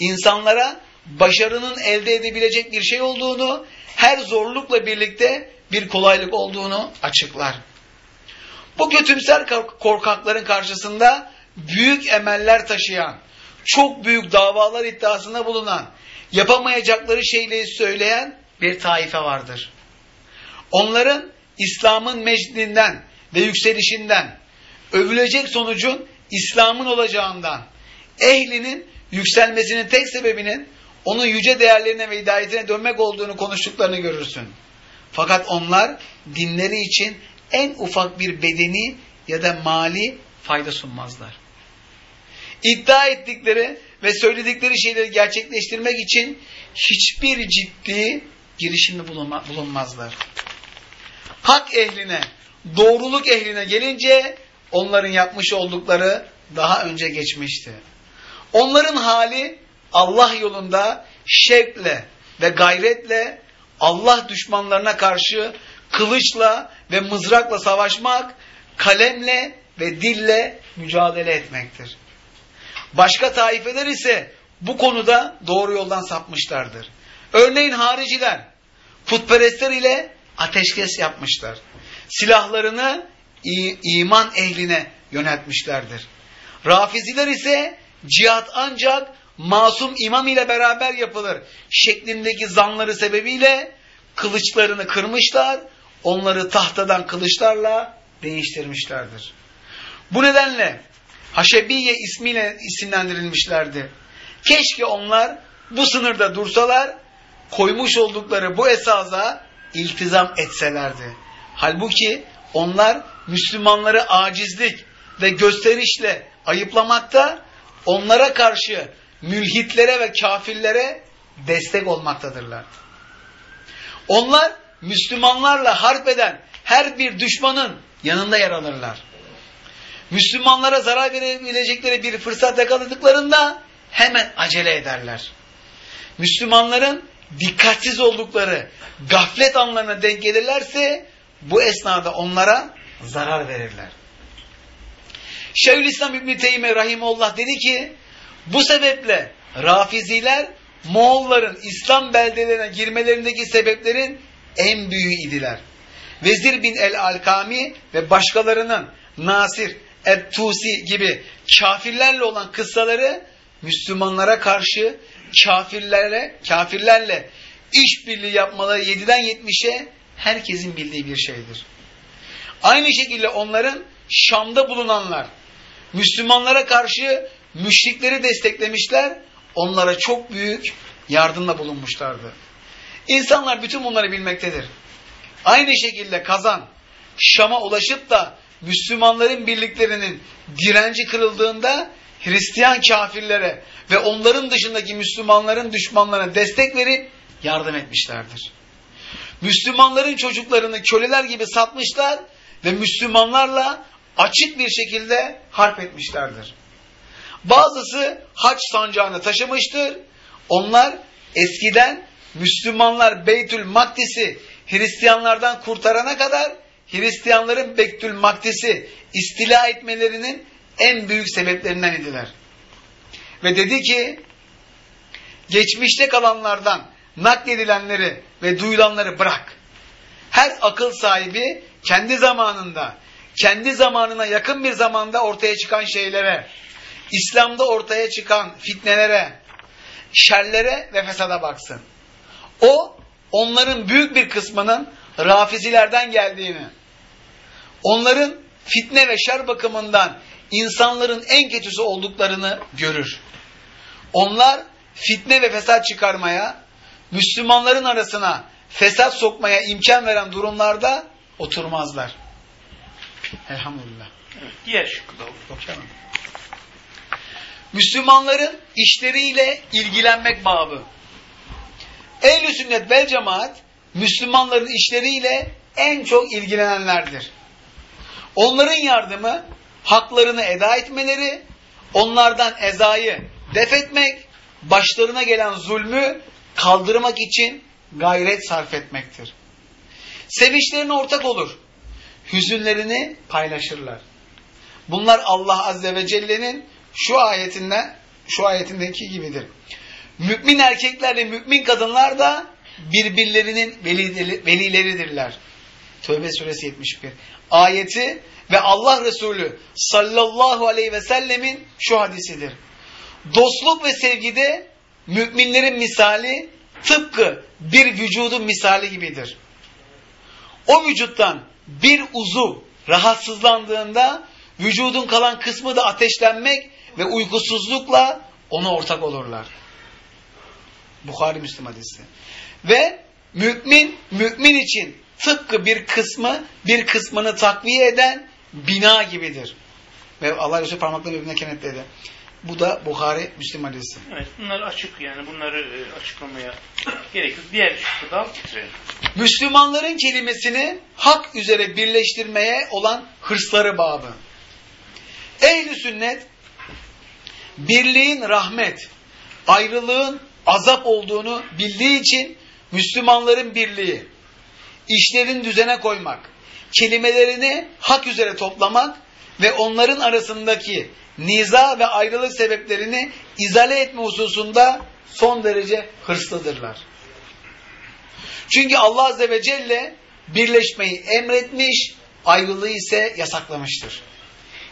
Speaker 2: İnsanlara başarının elde edebilecek bir şey olduğunu, her zorlukla birlikte bir kolaylık olduğunu açıklar. Bu kötümser korkakların karşısında büyük emeller taşıyan, çok büyük davalar iddiasında bulunan, yapamayacakları şeyleri söyleyen bir taife vardır. Onların İslam'ın mecdinden ve yükselişinden, övülecek sonucun İslam'ın olacağından, ehlinin yükselmesinin tek sebebinin onun yüce değerlerine ve hidayetine dönmek olduğunu konuştuklarını görürsün. Fakat onlar dinleri için en ufak bir bedeni ya da mali fayda sunmazlar. İddia ettikleri ve söyledikleri şeyleri gerçekleştirmek için hiçbir ciddi girişimde bulunmazlar. Hak ehline, doğruluk ehline gelince onların yapmış oldukları daha önce geçmişti. Onların hali Allah yolunda şevkle ve gayretle Allah düşmanlarına karşı kılıçla ve mızrakla savaşmak, kalemle ve dille mücadele etmektir. Başka taifeler ise bu konuda doğru yoldan sapmışlardır. Örneğin hariciler putperestler ile ateşkes yapmışlar. Silahlarını iman ehline yöneltmişlerdir. Rafiziler ise cihat ancak masum imam ile beraber yapılır şeklindeki zanları sebebiyle kılıçlarını kırmışlar, onları tahtadan kılıçlarla değiştirmişlerdir. Bu nedenle Haşebiye ismiyle isimlendirilmişlerdi. Keşke onlar bu sınırda dursalar, koymuş oldukları bu esaza iltizam etselerdi. Halbuki onlar Müslümanları acizlik ve gösterişle ayıplamakta, onlara karşı mülhitlere ve kafirlere destek olmaktadırlar. Onlar Müslümanlarla harp eden her bir düşmanın yanında yer alırlar. Müslümanlara zarar verebilecekleri bir fırsat yakaladıklarında hemen acele ederler. Müslümanların dikkatsiz oldukları gaflet anlarına denk gelirlerse bu esnada onlara zarar verirler. Şeyhülislam İbni Teymi Rahimullah dedi ki bu sebeple Rafiziler Moğolların İslam beldelerine girmelerindeki sebeplerin en büyüğü idiler. Vezir bin el-Alkami ve başkalarının Nasir, Et-Tusi gibi kafirlerle olan kıssaları Müslümanlara karşı kafirlerle, kafirlerle işbirliği yapmaları 7'den 70'e herkesin bildiği bir şeydir. Aynı şekilde onların Şam'da bulunanlar Müslümanlara karşı müşrikleri desteklemişler, onlara çok büyük yardımla bulunmuşlardı. İnsanlar bütün bunları bilmektedir. Aynı şekilde kazan Şam'a ulaşıp da Müslümanların birliklerinin direnci kırıldığında Hristiyan kafirlere ve onların dışındaki Müslümanların düşmanlarına destek verip yardım etmişlerdir. Müslümanların çocuklarını köleler gibi satmışlar ve Müslümanlarla açık bir şekilde harp etmişlerdir. Bazısı haç sancağını taşımıştır. Onlar eskiden Müslümanlar Beytül Makdis'i Hristiyanlardan kurtarana kadar Hristiyanların Beytül Makdis'i istila etmelerinin en büyük sebeplerinden idiler. Ve dedi ki geçmişte kalanlardan nakledilenleri ve duyulanları bırak. Her akıl sahibi kendi zamanında, kendi zamanına yakın bir zamanda ortaya çıkan şeylere, İslam'da ortaya çıkan fitnelere, şerlere ve fesada baksın. O, onların büyük bir kısmının rafizilerden geldiğini, onların fitne ve şer bakımından insanların en kötüsü olduklarını görür. Onlar fitne ve fesat çıkarmaya, Müslümanların arasına fesat sokmaya imkan veren durumlarda oturmazlar. Elhamdülillah.
Speaker 1: Diğer şıkkı da
Speaker 2: Müslümanların işleriyle ilgilenmek babı. Ehl-i sünnet vel cemaat Müslümanların işleriyle en çok ilgilenenlerdir. Onların yardımı haklarını eda etmeleri, onlardan ezayı def etmek, başlarına gelen zulmü kaldırmak için gayret sarf etmektir. Sevinçlerine ortak olur. Hüzünlerini paylaşırlar. Bunlar Allah Azze ve Celle'nin şu ayetinde şu ayetindeki gibidir. Mümin erkeklerle mümin kadınlar da birbirlerinin velileri, velileridirler. Tövbe suresi 71. Ayeti ve Allah Resulü sallallahu aleyhi ve sellemin şu hadisidir. Dostluk ve sevgide müminlerin misali tıpkı bir vücudun misali gibidir. O vücuttan bir uzuv rahatsızlandığında vücudun kalan kısmı da ateşlenmek ve uykusuzlukla ona ortak olurlar. Bukhari Müslim hadisi. Ve mümin, mümin için tıpkı bir kısmı, bir kısmını takviye eden bina gibidir. Ve Allah Resulü parmaklarını birbirine kenetledi. Bu da Bukhari Müslim hadisi.
Speaker 1: Evet bunlar açık yani bunları e, açıklamaya gerek yok. Diğer şıkkı da bitirelim.
Speaker 2: Müslümanların kelimesini hak üzere birleştirmeye olan hırsları babı. Ehl-i sünnet birliğin rahmet, ayrılığın azap olduğunu bildiği için Müslümanların birliği, işlerin düzene koymak, kelimelerini hak üzere toplamak ve onların arasındaki niza ve ayrılık sebeplerini izale etme hususunda son derece hırslıdırlar. Çünkü Allah Azze ve Celle birleşmeyi emretmiş, ayrılığı ise yasaklamıştır.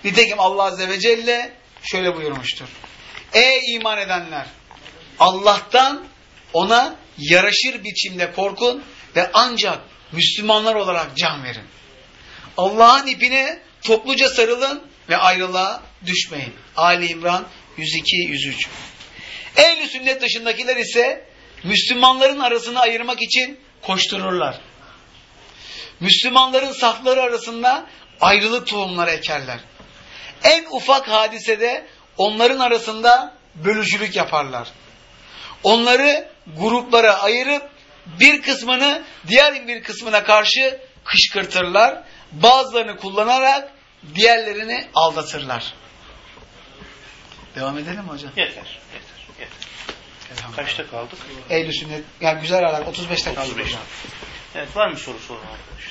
Speaker 2: Nitekim Allah Azze ve Celle şöyle buyurmuştur. Ey iman edenler! Allah'tan ona yaraşır biçimde korkun ve ancak Müslümanlar olarak can verin. Allah'ın ipine topluca sarılın ve ayrılığa düşmeyin. Ali İmran 102-103 Ehl-i sünnet dışındakiler ise Müslümanların arasını ayırmak için koştururlar. Müslümanların safları arasında ayrılık tohumları ekerler. En ufak hadisede onların arasında bölücülük yaparlar. Onları gruplara ayırıp bir kısmını diğer bir kısmına karşı kışkırtırlar. Bazılarını kullanarak diğerlerini aldatırlar. Devam edelim mi hocam?
Speaker 1: Yeter. Yeter. Yeter. Kaçta kaldık?
Speaker 2: Eylül sünnet. Yani güzel aralar. 35'te kaldık
Speaker 1: 35.
Speaker 2: hocam.
Speaker 1: Evet var mı soru sorun arkadaşlar?